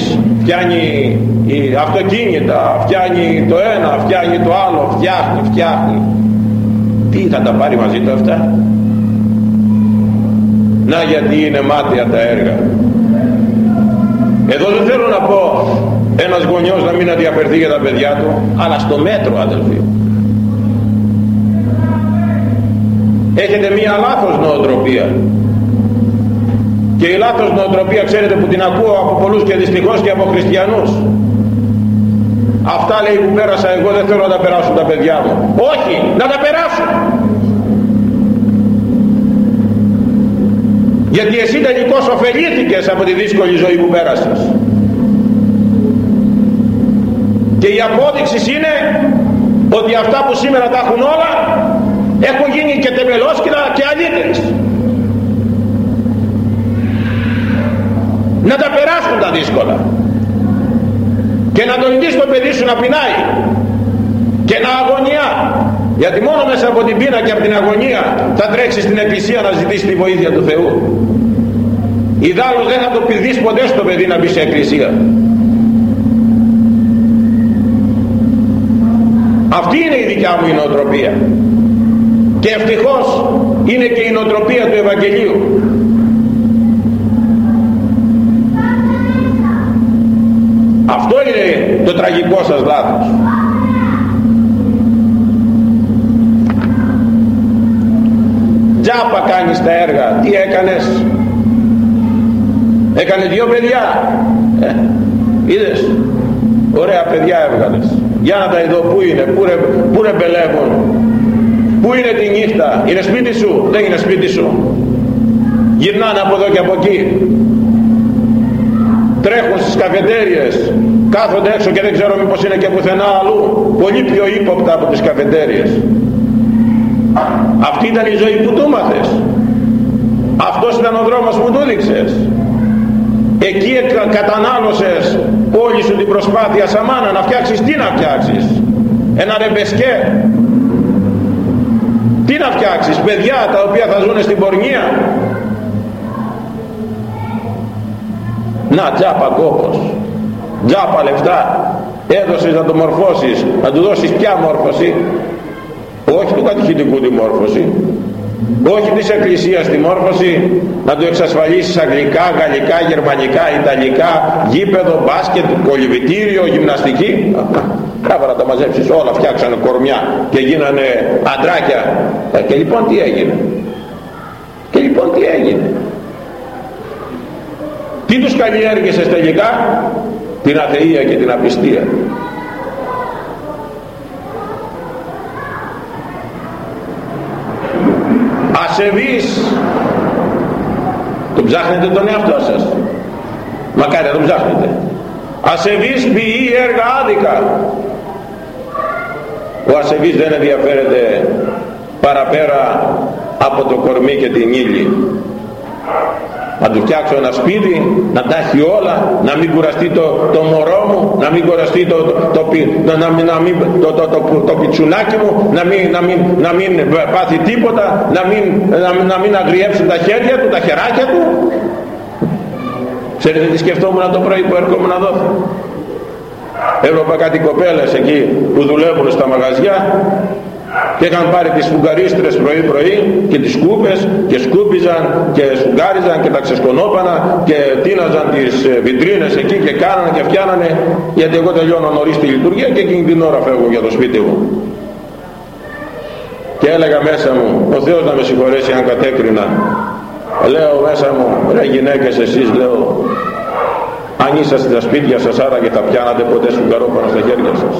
φτιάνει αυτοκίνητα, φτιάνει το ένα, φτιάνει το άλλο, φτιάχνει, φτιάχνει. Τι θα τα πάρει μαζί του αυτά; Να γιατί είναι μάτια τα έργα. Εδώ δεν θέλω να πω ένας γονιός να μην αδιαφερθεί για τα παιδιά του, αλλά στο μέτρο αδελφοί. Έχετε μία λάθος νοοτροπία και η λάθος νοοτροπία ξέρετε που την ακούω από πολλούς και δυστυχώς και από χριστιανούς. Αυτά λέει που πέρασα εγώ δεν θέλω να τα περάσουν τα παιδιά μου. Όχι να τα περάσουν. Γιατί εσύ τελικώς ωφελήθηκες από τη δύσκολη ζωή που πέρασες. Και η απόδειξη είναι ότι αυτά που σήμερα τα έχουν όλα έχουν γίνει και τεμελόσκυλα και αλήθειες να τα περάσουν τα δύσκολα. Και να τον δεις το παιδί σου να πεινάει. Και να αγωνιά. Γιατί μόνο μέσα από την πείνα και από την αγωνία θα τρέξει στην εκκλησία να ζητήσει τη βοήθεια του Θεού. Ιδάλλως δεν θα το πηδείς ποτέ στο παιδί να μπει σε εκκλησία. Αυτή είναι η δικιά μου η νοοτροπία. Και ευτυχώς είναι και η νοοτροπία του Ευαγγελίου αυτό είναι το τραγικό σας λάθος. Τζάπα κάνεις τα έργα. Τι έκανες; Έκανε δύο παιδιά. Ε, είδες; Ωραία παιδιά έβγαλες. Για να τα ειδώ πού είναι πού, ρε, πού ρεμπελεύουν πού είναι τη νύχτα; Είναι σπίτι σου; Δεν είναι σπίτι σου. Γυρνάνε από εδώ και από εκεί. Τρέχουν στις καφετέριες κάθονται έξω και δεν ξέρω μήπως είναι και πουθενά αλλού. Πολύ πιο ύποπτα από τις καφετέριες. Αυτή ήταν η ζωή που του μάθες. Αυτός ήταν ο δρόμος που του δείξες εκεί κατανάλωσες όλη σου την προσπάθεια σαν μάνα να φτιάξεις. Τι να φτιάξεις; Ένα ρεμπεσκέ. Τι να φτιάξεις; Παιδιά τα οποία θα ζουν στην πορνεία. Να τζάπα κόπος τζάπα λεφτά έδωσες να το μορφώσεις να του δώσεις ποια μόρφωση. Όχι του κατηχητικού τη μόρφωση. Όχι της εκκλησίας τη μόρφωση. Να του εξασφαλίσεις αγγλικά, γαλλικά, γερμανικά, ιταλικά γήπεδο, μπάσκετ, κολυβητήριο, γυμναστική. Κάπου να τα μαζέψεις όλα φτιάξανε κορμιά και γίνανε αντράκια. Ε, και λοιπόν τι έγινε; Και λοιπόν τι έγινε; Τι τους καλλιέργησες τελικά; Την αθεία και την απιστία. Ασεβείς τον ψάχνετε τον εαυτό σας. Μακάρι να τον ψάχνετε. Ασεβείς ποιεί έργα άδικα. Ο ασεβής δεν ενδιαφέρεται παραπέρα από το κορμί και την ύλη να του φτιάξω ένα σπίτι, να τα έχει όλα, να μην κουραστεί το, το μωρό μου, να μην κουραστεί το, το, το, να, να μην, το, το, το, το, πιτσουνάκι μου, να μην, να, μην, να μην πάθει τίποτα, να μην, να, να μην αγριέψουν τα χέρια του, τα χεράκια του. Ξέρετε τι σκεφτόμουν το πρωί που έρχομαι να δω. Έβλεπα κάτι κοπέλες εκεί που δουλεύουν στα μαγαζιά και είχαν πάρει τις φουγγαρίστρες πρωί πρωί και τις κούπες και σκούπιζαν και σφουγγάριζαν και τα ξεσκονόπανα και τίναζαν τις ε, βιτρίνες εκεί και κάνανε και φτιάνανε γιατί εγώ τελειώνω νωρίς τη λειτουργία και εκείνη την ώρα φεύγω για το σπίτι μου. Και έλεγα μέσα μου ο Θεός να με συγχωρέσει αν κατέκρινα λέω μέσα μου ρε γυναίκες εσείς λέω αν είσαστε στα σπίτια σας άραγε θα πιάνατε ποτέ σφουγγαρόπανα στα χέρια σας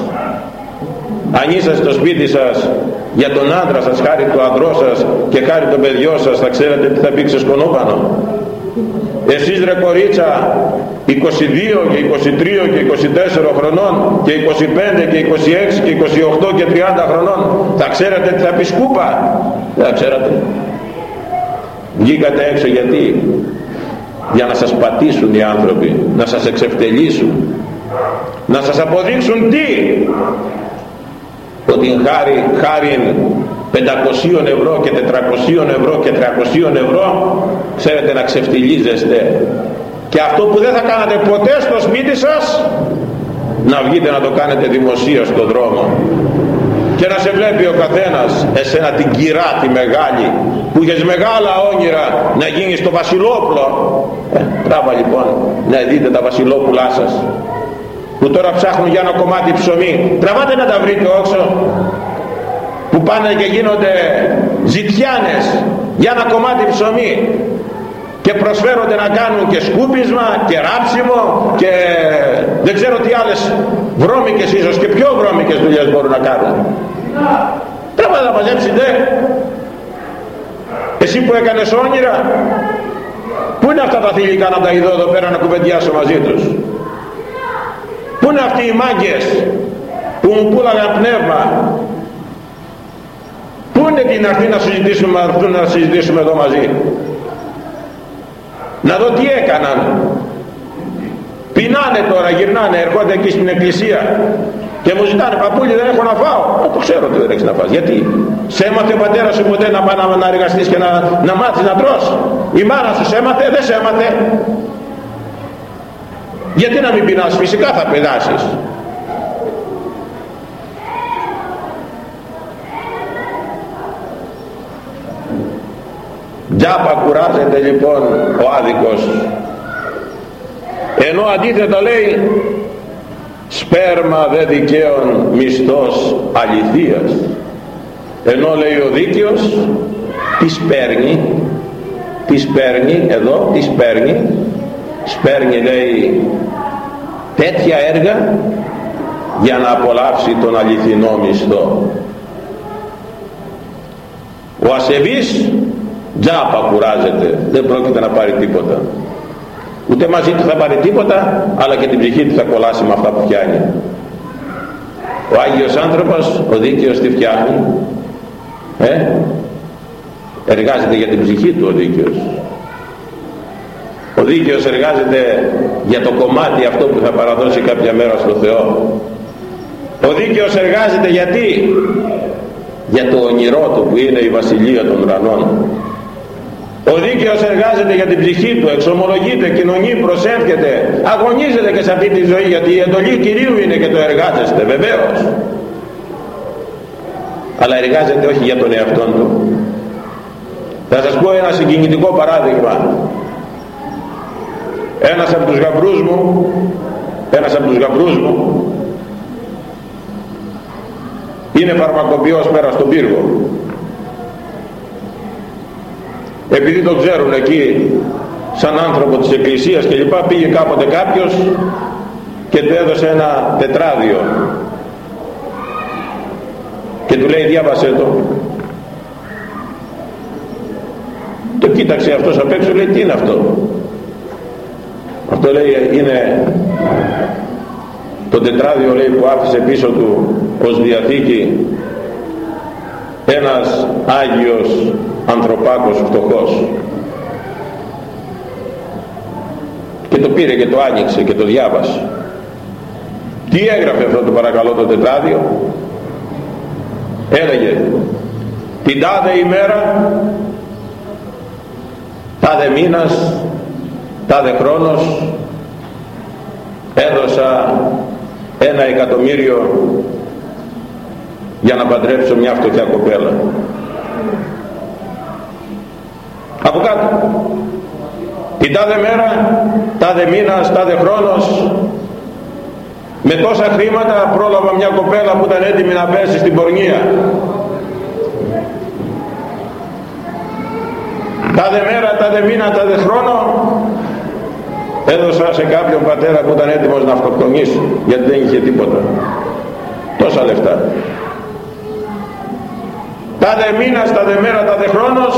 αν είσαστε στο σπίτι σας για τον άντρα σας χάρη του ανδρό σας και χάρη το παιδιό σας. Θα ξέρετε τι θα πει ξεσκονόπανο. Εσείς ρε κορίτσα 22 και 23 και 24 χρονών και 25 και 26 και 28 και 30 χρονών θα ξέρετε τι θα πει σκούπα; Δεν θα ξέρετε βγήκατε έξω γιατί; Για να σας πατήσουν οι άνθρωποι να σας εξευτελίσουν να σας αποδείξουν τι; Ότι χάρη, χάρη 500 ευρώ και 400 ευρώ και 300 ευρώ ξέρετε να ξεφτιλίζεστε. Και αυτό που δεν θα κάνατε ποτέ στο σπίτι σας να βγείτε να το κάνετε δημοσία στον δρόμο. Και να σε βλέπει ο καθένας εσένα την κυρά τη μεγάλη που είχες μεγάλα όνειρα να γίνεις το βασιλόπουλο. Ε, τράβα λοιπόν να δείτε τα βασιλόπουλά σας που τώρα ψάχνουν για ένα κομμάτι ψωμί. Τραβάτε να τα βρείτε όξο που πάνε και γίνονται ζητιάνες για ένα κομμάτι ψωμί και προσφέρονται να κάνουν και σκούπισμα και ράψιμο και δεν ξέρω τι άλλες βρώμικες ίσως και πιο βρώμικες δουλειές μπορούν να κάνουν. Τραβάτε να μαζέψετε. Εσύ που έκανες όνειρα πού είναι αυτά τα θηλυκά να τα ειδώ εδώ πέρα να κουβεντιάσω μαζί τους; Πού είναι αυτοί οι μάγκες που μου πουλάγαν πνεύμα; Πού είναι την να να συζητήσουμε, να συζητήσουμε εδώ μαζί; Να δω τι έκαναν. Πεινάνε τώρα, γυρνάνε, έρχονται εκεί στην εκκλησία και μου ζητάνε παππούλι δεν έχω να φάω. Α, το ξέρω ότι δεν έχεις να φας. Γιατί; Σε έμαθε ο πατέρας σου ποτέ να πάει να, να εργαστείς και να, να μάθεις να τρως; Η μάνα σου σε έμαθε, δεν σε έμαθε; Γιατί να μην πεινάς φυσικά θα πεινάσεις Τζάπα κουράζεται λοιπόν ο άδικος. Ενώ αντίθετα λέει σπέρμα δε δικαίων μισθός αληθείας ενώ λέει ο δίκαιος τις παίρνει τις παίρνει εδώ τις παίρνει σπέρνει λέει τέτοια έργα για να απολαύσει τον αληθινό μισθό. Ο ασεβής τζάπα κουράζεται δεν πρόκειται να πάρει τίποτα. Ούτε μαζί του θα πάρει τίποτα αλλά και την ψυχή του θα κολλάσει με αυτά που φτιάνει ο Άγιος άνθρωπος ο δίκαιος τι φτιάχνει ε; εργάζεται για την ψυχή του ο δίκαιος ο δίκαιος εργάζεται για το κομμάτι αυτό που θα παραδώσει κάποια μέρα στο Θεό ο δίκαιος εργάζεται γιατί; Για το όνειρό του που είναι η βασιλεία των ουρανών ο δίκαιος εργάζεται για την ψυχή του, εξομολογείται, κοινωνεί, προσεύχεται, αγωνίζεται και σε αυτή τη ζωή γιατί η εντολή Κυρίου είναι και το εργάζεστε βεβαίως. Αλλά εργάζεται όχι για τον εαυτό του. Θα σας πω ένα συγκινητικό παράδειγμα. Ένας από τους γαμπρούς μου, ένας από τους γαμπρούς μου, είναι φαρμακοποιός πέρα στον πύργο. Επειδή το ξέρουν εκεί σαν άνθρωπο της εκκλησίας και λοιπά πήγε κάποτε κάποιος και του έδωσε ένα τετράδιο. Και του λέει διάβασέ το το κοίταξε αυτός απ' έξω λέει τι είναι αυτό; Αυτό λέει είναι το τετράδιο λέει που άφησε πίσω του ως διαθήκη ένας Άγιος ανθρωπάκος φτωχός. Και το πήρε και το άνοιξε και το διάβασε. Τι έγραφε αυτό το παρακαλώ το τετράδιο; Έλεγε την τάδε ημέρα τάδε μήνας τάδε χρόνος έδωσα ένα εκατομμύριο για να παντρέψω μια φτωχιά κοπέλα. Από κάτω. Την τάδε μέρα τάδε μήνας, τάδε χρόνος με τόσα χρήματα πρόλαβα μια κοπέλα που ήταν έτοιμη να πέσει στην πορνεία. Τάδε μέρα, τάδε μήνα, τάδε χρόνο έδωσα σε κάποιον πατέρα που ήταν έτοιμος να αυτοκτονήσει γιατί δεν είχε τίποτα. Τόσα λεφτά. Τάδε μήνας, τάδε μέρα, τάδε χρόνος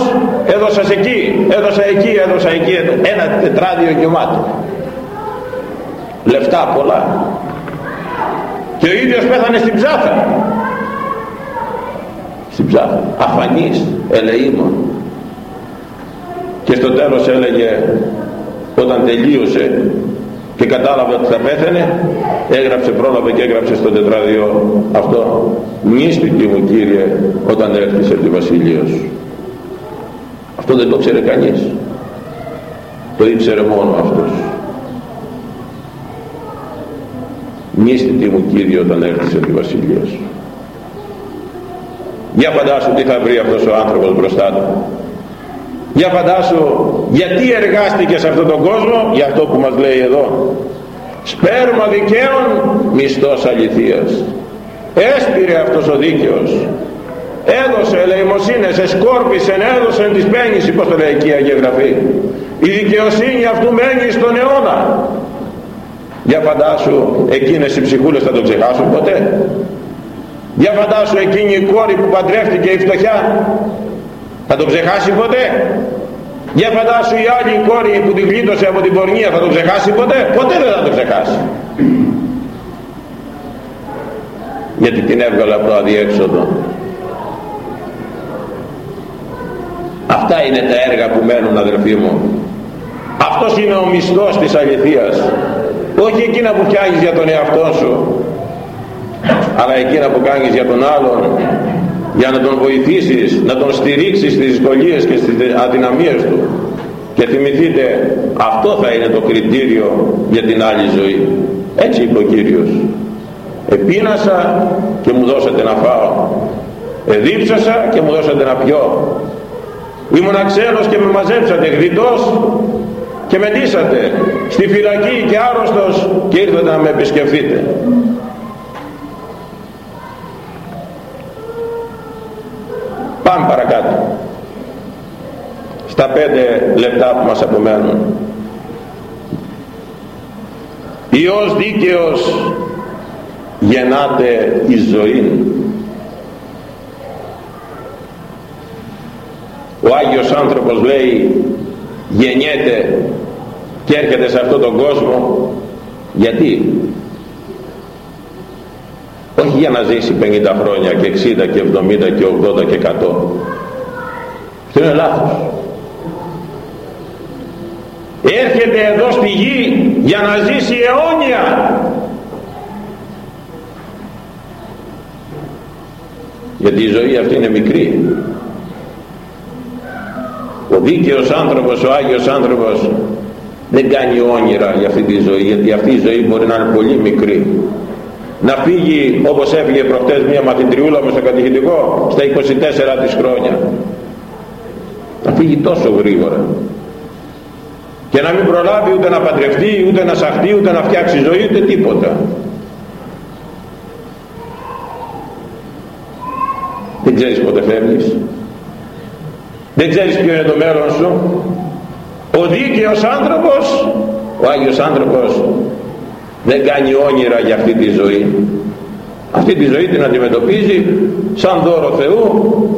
έδωσα εκεί, έδωσα εκεί, έδωσα εκεί ένα τετράδιο γεμάτο. Λεφτά πολλά. Και ο ίδιος πέθανε στην ψάθα στην ψάθα αφανής, ελεήμων. Και στο τέλος έλεγε όταν τελείωσε και κατάλαβε ότι θα πέθανε έγραψε πρόλαβε και έγραψε στο τετράδιο αυτό μνήστηκε μου Κύριε όταν έρθεις από τη Βασιλεία σου αυτό δεν το ξέρε κανείς. Το ήξερε μόνο αυτός. Μνήστηκε μου Κύριε όταν έρθεις από τη Βασιλεία σου για φαντάσου τι θα βρει αυτός ο άνθρωπος μπροστά του για φαντάσου γιατί εργάστηκες σε αυτόν τον κόσμο; Για αυτό που μας λέει εδώ. Σπέρμα δικαίων μισθός αληθείας. Έσπηρε αυτός ο δίκαιος. Έδωσε ελεημοσύνες εσκόρπισε έδωσε της πένης πως το λέει εκεί η Αγία Γραφή η δικαιοσύνη αυτού μένει στον αιώνα. Για φαντάσου εκείνες οι ψυχούλες θα το ξεχάσουν ποτέ; Για φαντάσου εκείνη η κόρη που παντρεύτηκε η φτωχιά θα το ξεχάσει ποτέ; Για φαντάσου η άλλη κόρη που την γλίτωσε από την πορνεία θα το ξεχάσει ποτέ; Ποτέ δεν θα το ξεχάσει. Γιατί την έβγαλε από το αδιέξοδο αυτά είναι τα έργα που μένουν αδελφοί μου. Αυτός είναι ο μισθός της αληθείας. Όχι εκείνα που φτιάχνεις για τον εαυτό σου αλλά εκείνα που κάνεις για τον άλλον για να τον βοηθήσεις, να τον στηρίξεις στις δυσκολίες και στις αδυναμίες του. Και θυμηθείτε, αυτό θα είναι το κριτήριο για την άλλη ζωή. Έτσι είπε ο Κύριος. Επίνασα και μου δώσατε να φάω. Εδίψασα και μου δώσατε να πιω. Ήμουν ξένος και με μαζέψατε γρητός και με ντύσατε στη φυλακή και άρρωστος και ήρθατε να με επισκεφθείτε. Πάμε παρακάτω. στα πέντε λεπτά που μας απομένουν. Υιός δίκαιος γεννάται η ζωή. Ο Άγιος άνθρωπος λέει γεννιέται και έρχεται σε αυτόν τον κόσμο. Γιατί; Όχι για να ζήσει 50 χρόνια και 60 και 70 και 80 και 100 αυτό είναι λάθος. Έρχεται εδώ στη γη για να ζήσει αιώνια. Γιατί η ζωή αυτή είναι μικρή. Ο δίκαιος άνθρωπος, ο Άγιος άνθρωπος δεν κάνει όνειρα για αυτή τη ζωή γιατί αυτή η ζωή μπορεί να είναι πολύ μικρή να φύγει όπως έφυγε προχτές μια μαθητριούλα μου στο κατηχητικό στα 24 της χρόνια. Να φύγει τόσο γρήγορα. Και να μην προλάβει ούτε να παντρευτεί ούτε να σαχτεί ούτε να φτιάξει ζωή ούτε τίποτα. Δεν ξέρεις πότε φεύγεις. Δεν ξέρεις ποιο είναι το μέλλον σου. Ο δίκαιος άνθρωπος ο Άγιος άνθρωπος δεν κάνει όνειρα για αυτή τη ζωή. Αυτή τη ζωή την αντιμετωπίζει σαν δώρο Θεού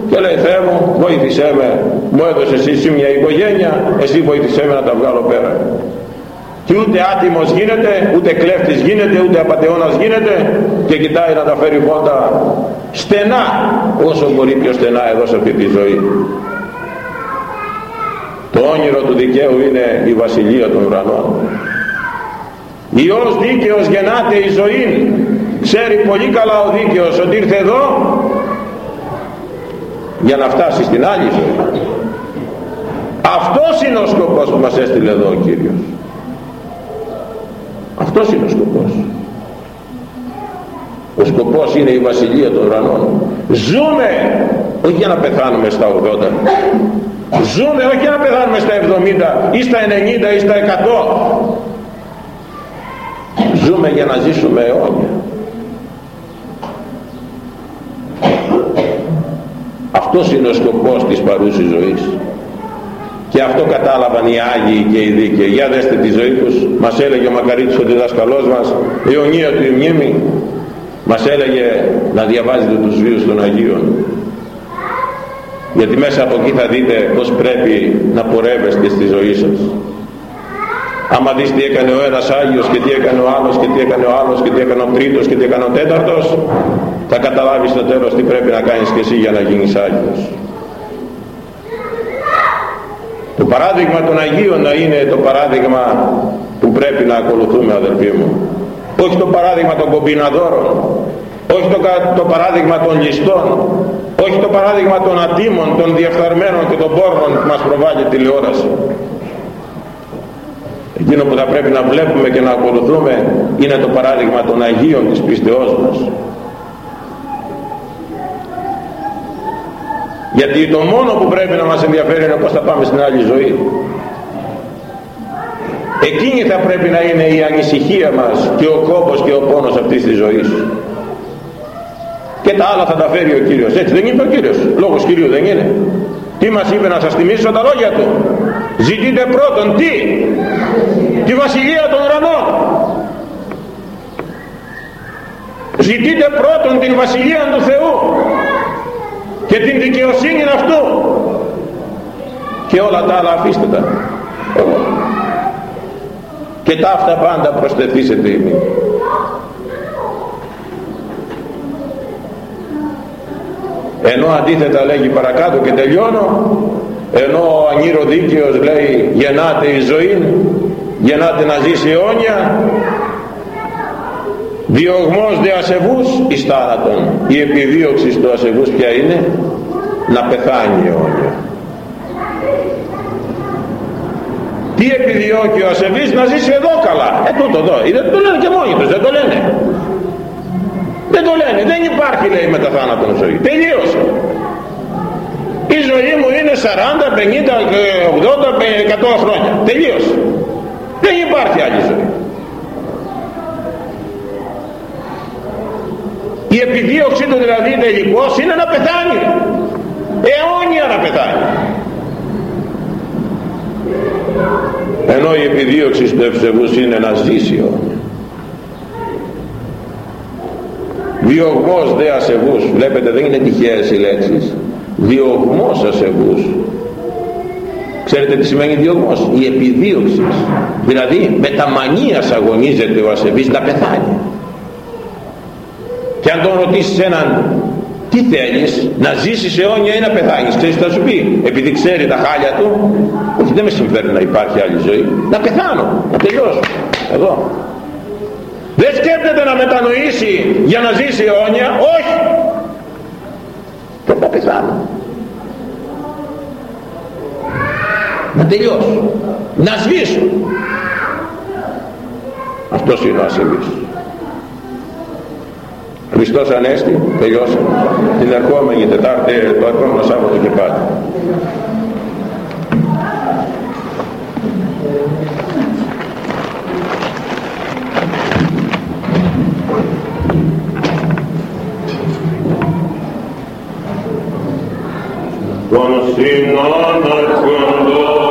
και λέει Θεέ μου βοήθησέ με. Μου έδωσες εσύ μια οικογένεια εσύ βοήθησέ με να τα βγάλω πέρα και ούτε άτιμος γίνεται ούτε κλέφτης γίνεται ούτε απατεώνας γίνεται και κοιτάει να τα φέρει πόντα στενά όσο μπορεί πιο στενά εδώ σε αυτή τη ζωή. Το όνειρο του δικαίου είναι η βασιλεία των ουρανών Υιός δίκαιος γεννάται η ζωή. Ξέρει πολύ καλά ο δίκαιος ότι ήρθε εδώ για να φτάσει στην άλλη ζωή. Αυτός είναι ο σκοπός που μας έστειλε εδώ ο Κύριος. Αυτός είναι ο σκοπός. Ο σκοπός είναι η βασιλεία των ουρανών. Ζούμε όχι για να πεθάνουμε στα 80 ζούμε όχι για να πεθάνουμε στα 70 ή στα 90 ή στα 100 ζούμε για να ζήσουμε αιώνια. Αυτός είναι ο σκοπός της παρούσης ζωής. Και αυτό κατάλαβαν οι Άγιοι και οι Δίκαιοι. Για δέστε τη ζωή τους. Μας έλεγε ο Μακαρίτης ο διδασκαλός μας αιωνία του η μνήμη. Μας έλεγε να διαβάζετε τους βίους των Αγίων. Γιατί μέσα από εκεί θα δείτε πως πρέπει να πορεύεστε στη ζωή σας άμα δεις τι έκανε ο ένας Άγιος και τι έκανε ο άλλος και τι έκανε ο άλλος και τι έκανε ο τρίτος και τι έκανε ο τέταρτος θα καταλάβεις στο τέλος τι πρέπει να κάνεις και εσύ για να γίνεις Άγιος. Το παράδειγμα των Αγίων να είναι το παράδειγμα που πρέπει να ακολουθούμε αδελφοί μου. Όχι το παράδειγμα των κομπιναδόρων όχι το, το παράδειγμα των ληστών όχι το παράδειγμα των αντίμων των διεφθαρμένων και των πόρνων που μας προβάλλει τηλεόραση εκείνο που θα πρέπει να βλέπουμε και να ακολουθούμε είναι το παράδειγμα των Αγίων της πίστεώς μας. Γιατί το μόνο που πρέπει να μας ενδιαφέρει είναι πως θα πάμε στην άλλη ζωή. Εκείνη θα πρέπει να είναι η ανησυχία μας και ο κόπος και ο πόνος αυτής της ζωής. Και τα άλλα θα τα φέρει ο Κύριος. Έτσι δεν είπε ο Κύριος. Λόγος Κυρίου δεν είναι. Τι μας είπε να σας θυμίσω τα λόγια του. Ζητείτε πρώτον τι; Τη βασιλεία των ουρανών ζητείτε πρώτον την βασιλεία του Θεού και την δικαιοσύνη αυτού. Και όλα τα άλλα αφήστε τα. Και τα αυτά πάντα προσθεθήσετε ημί. ενώ αντίθετα λέγει παρακάτω και τελειώνω ενώ ο ανήρο δίκαιος λέει γεννάται η ζωή γεννάται να ζήσει αιώνια διωγμός δε ασεβούς εις θάνατον. Η επιδίωξη του ασεβούς ποια είναι; Να πεθάνει αιώνια. Τι επιδιώκει ο ασεβής να ζήσει εδώ καλά; Ε τούτο εδώ. Δεν το λένε και μόνοι τους δεν το λένε. Δεν το λένε. Δεν υπάρχει λέει μετά θάνατον ζωή. Τελείωσε. Η ζωή μου είναι 40, 50, 80, 100 χρόνια. Τελείωσε δεν υπάρχει άλλη ζωή. Η επιδίωξή του δηλαδή τελικώς είναι να πεθάνει. Αιώνια να πεθάνει. Ενώ η επιδίωξη του ευσεβούς είναι να ζήσει αιώνια διωγμός δε ασεβούς. Βλέπετε δεν είναι τυχαίες οι λέξεις. Διωγμός ασεβούς ξέρετε τι σημαίνει διωγμός; Η επιδίωξη. Δηλαδή με τα μανίας αγωνίζεται ο ασεβής να πεθάνει. Και αν τον ρωτήσεις έναν τι θέλεις να ζήσεις αιώνια ή να πεθάνεις ξέρεις τι θα σου πει; Επειδή ξέρει τα χάλια του όχι δεν με συμφέρει να υπάρχει άλλη ζωή. Να πεθάνω να τελειώσω. Εδώ. Δεν σκέπτεται να μετανοήσει για να ζήσει αιώνια όχι. Πρέπει να πεθάνω να τελειώσω να σβήσω αυτός είναι ο ασεβής Χριστός Ανέστη, τελειώσαμε. Την ερχόμενη Τετάρτη, το ερχόμενο Σάββατο και πάλι. Con sin non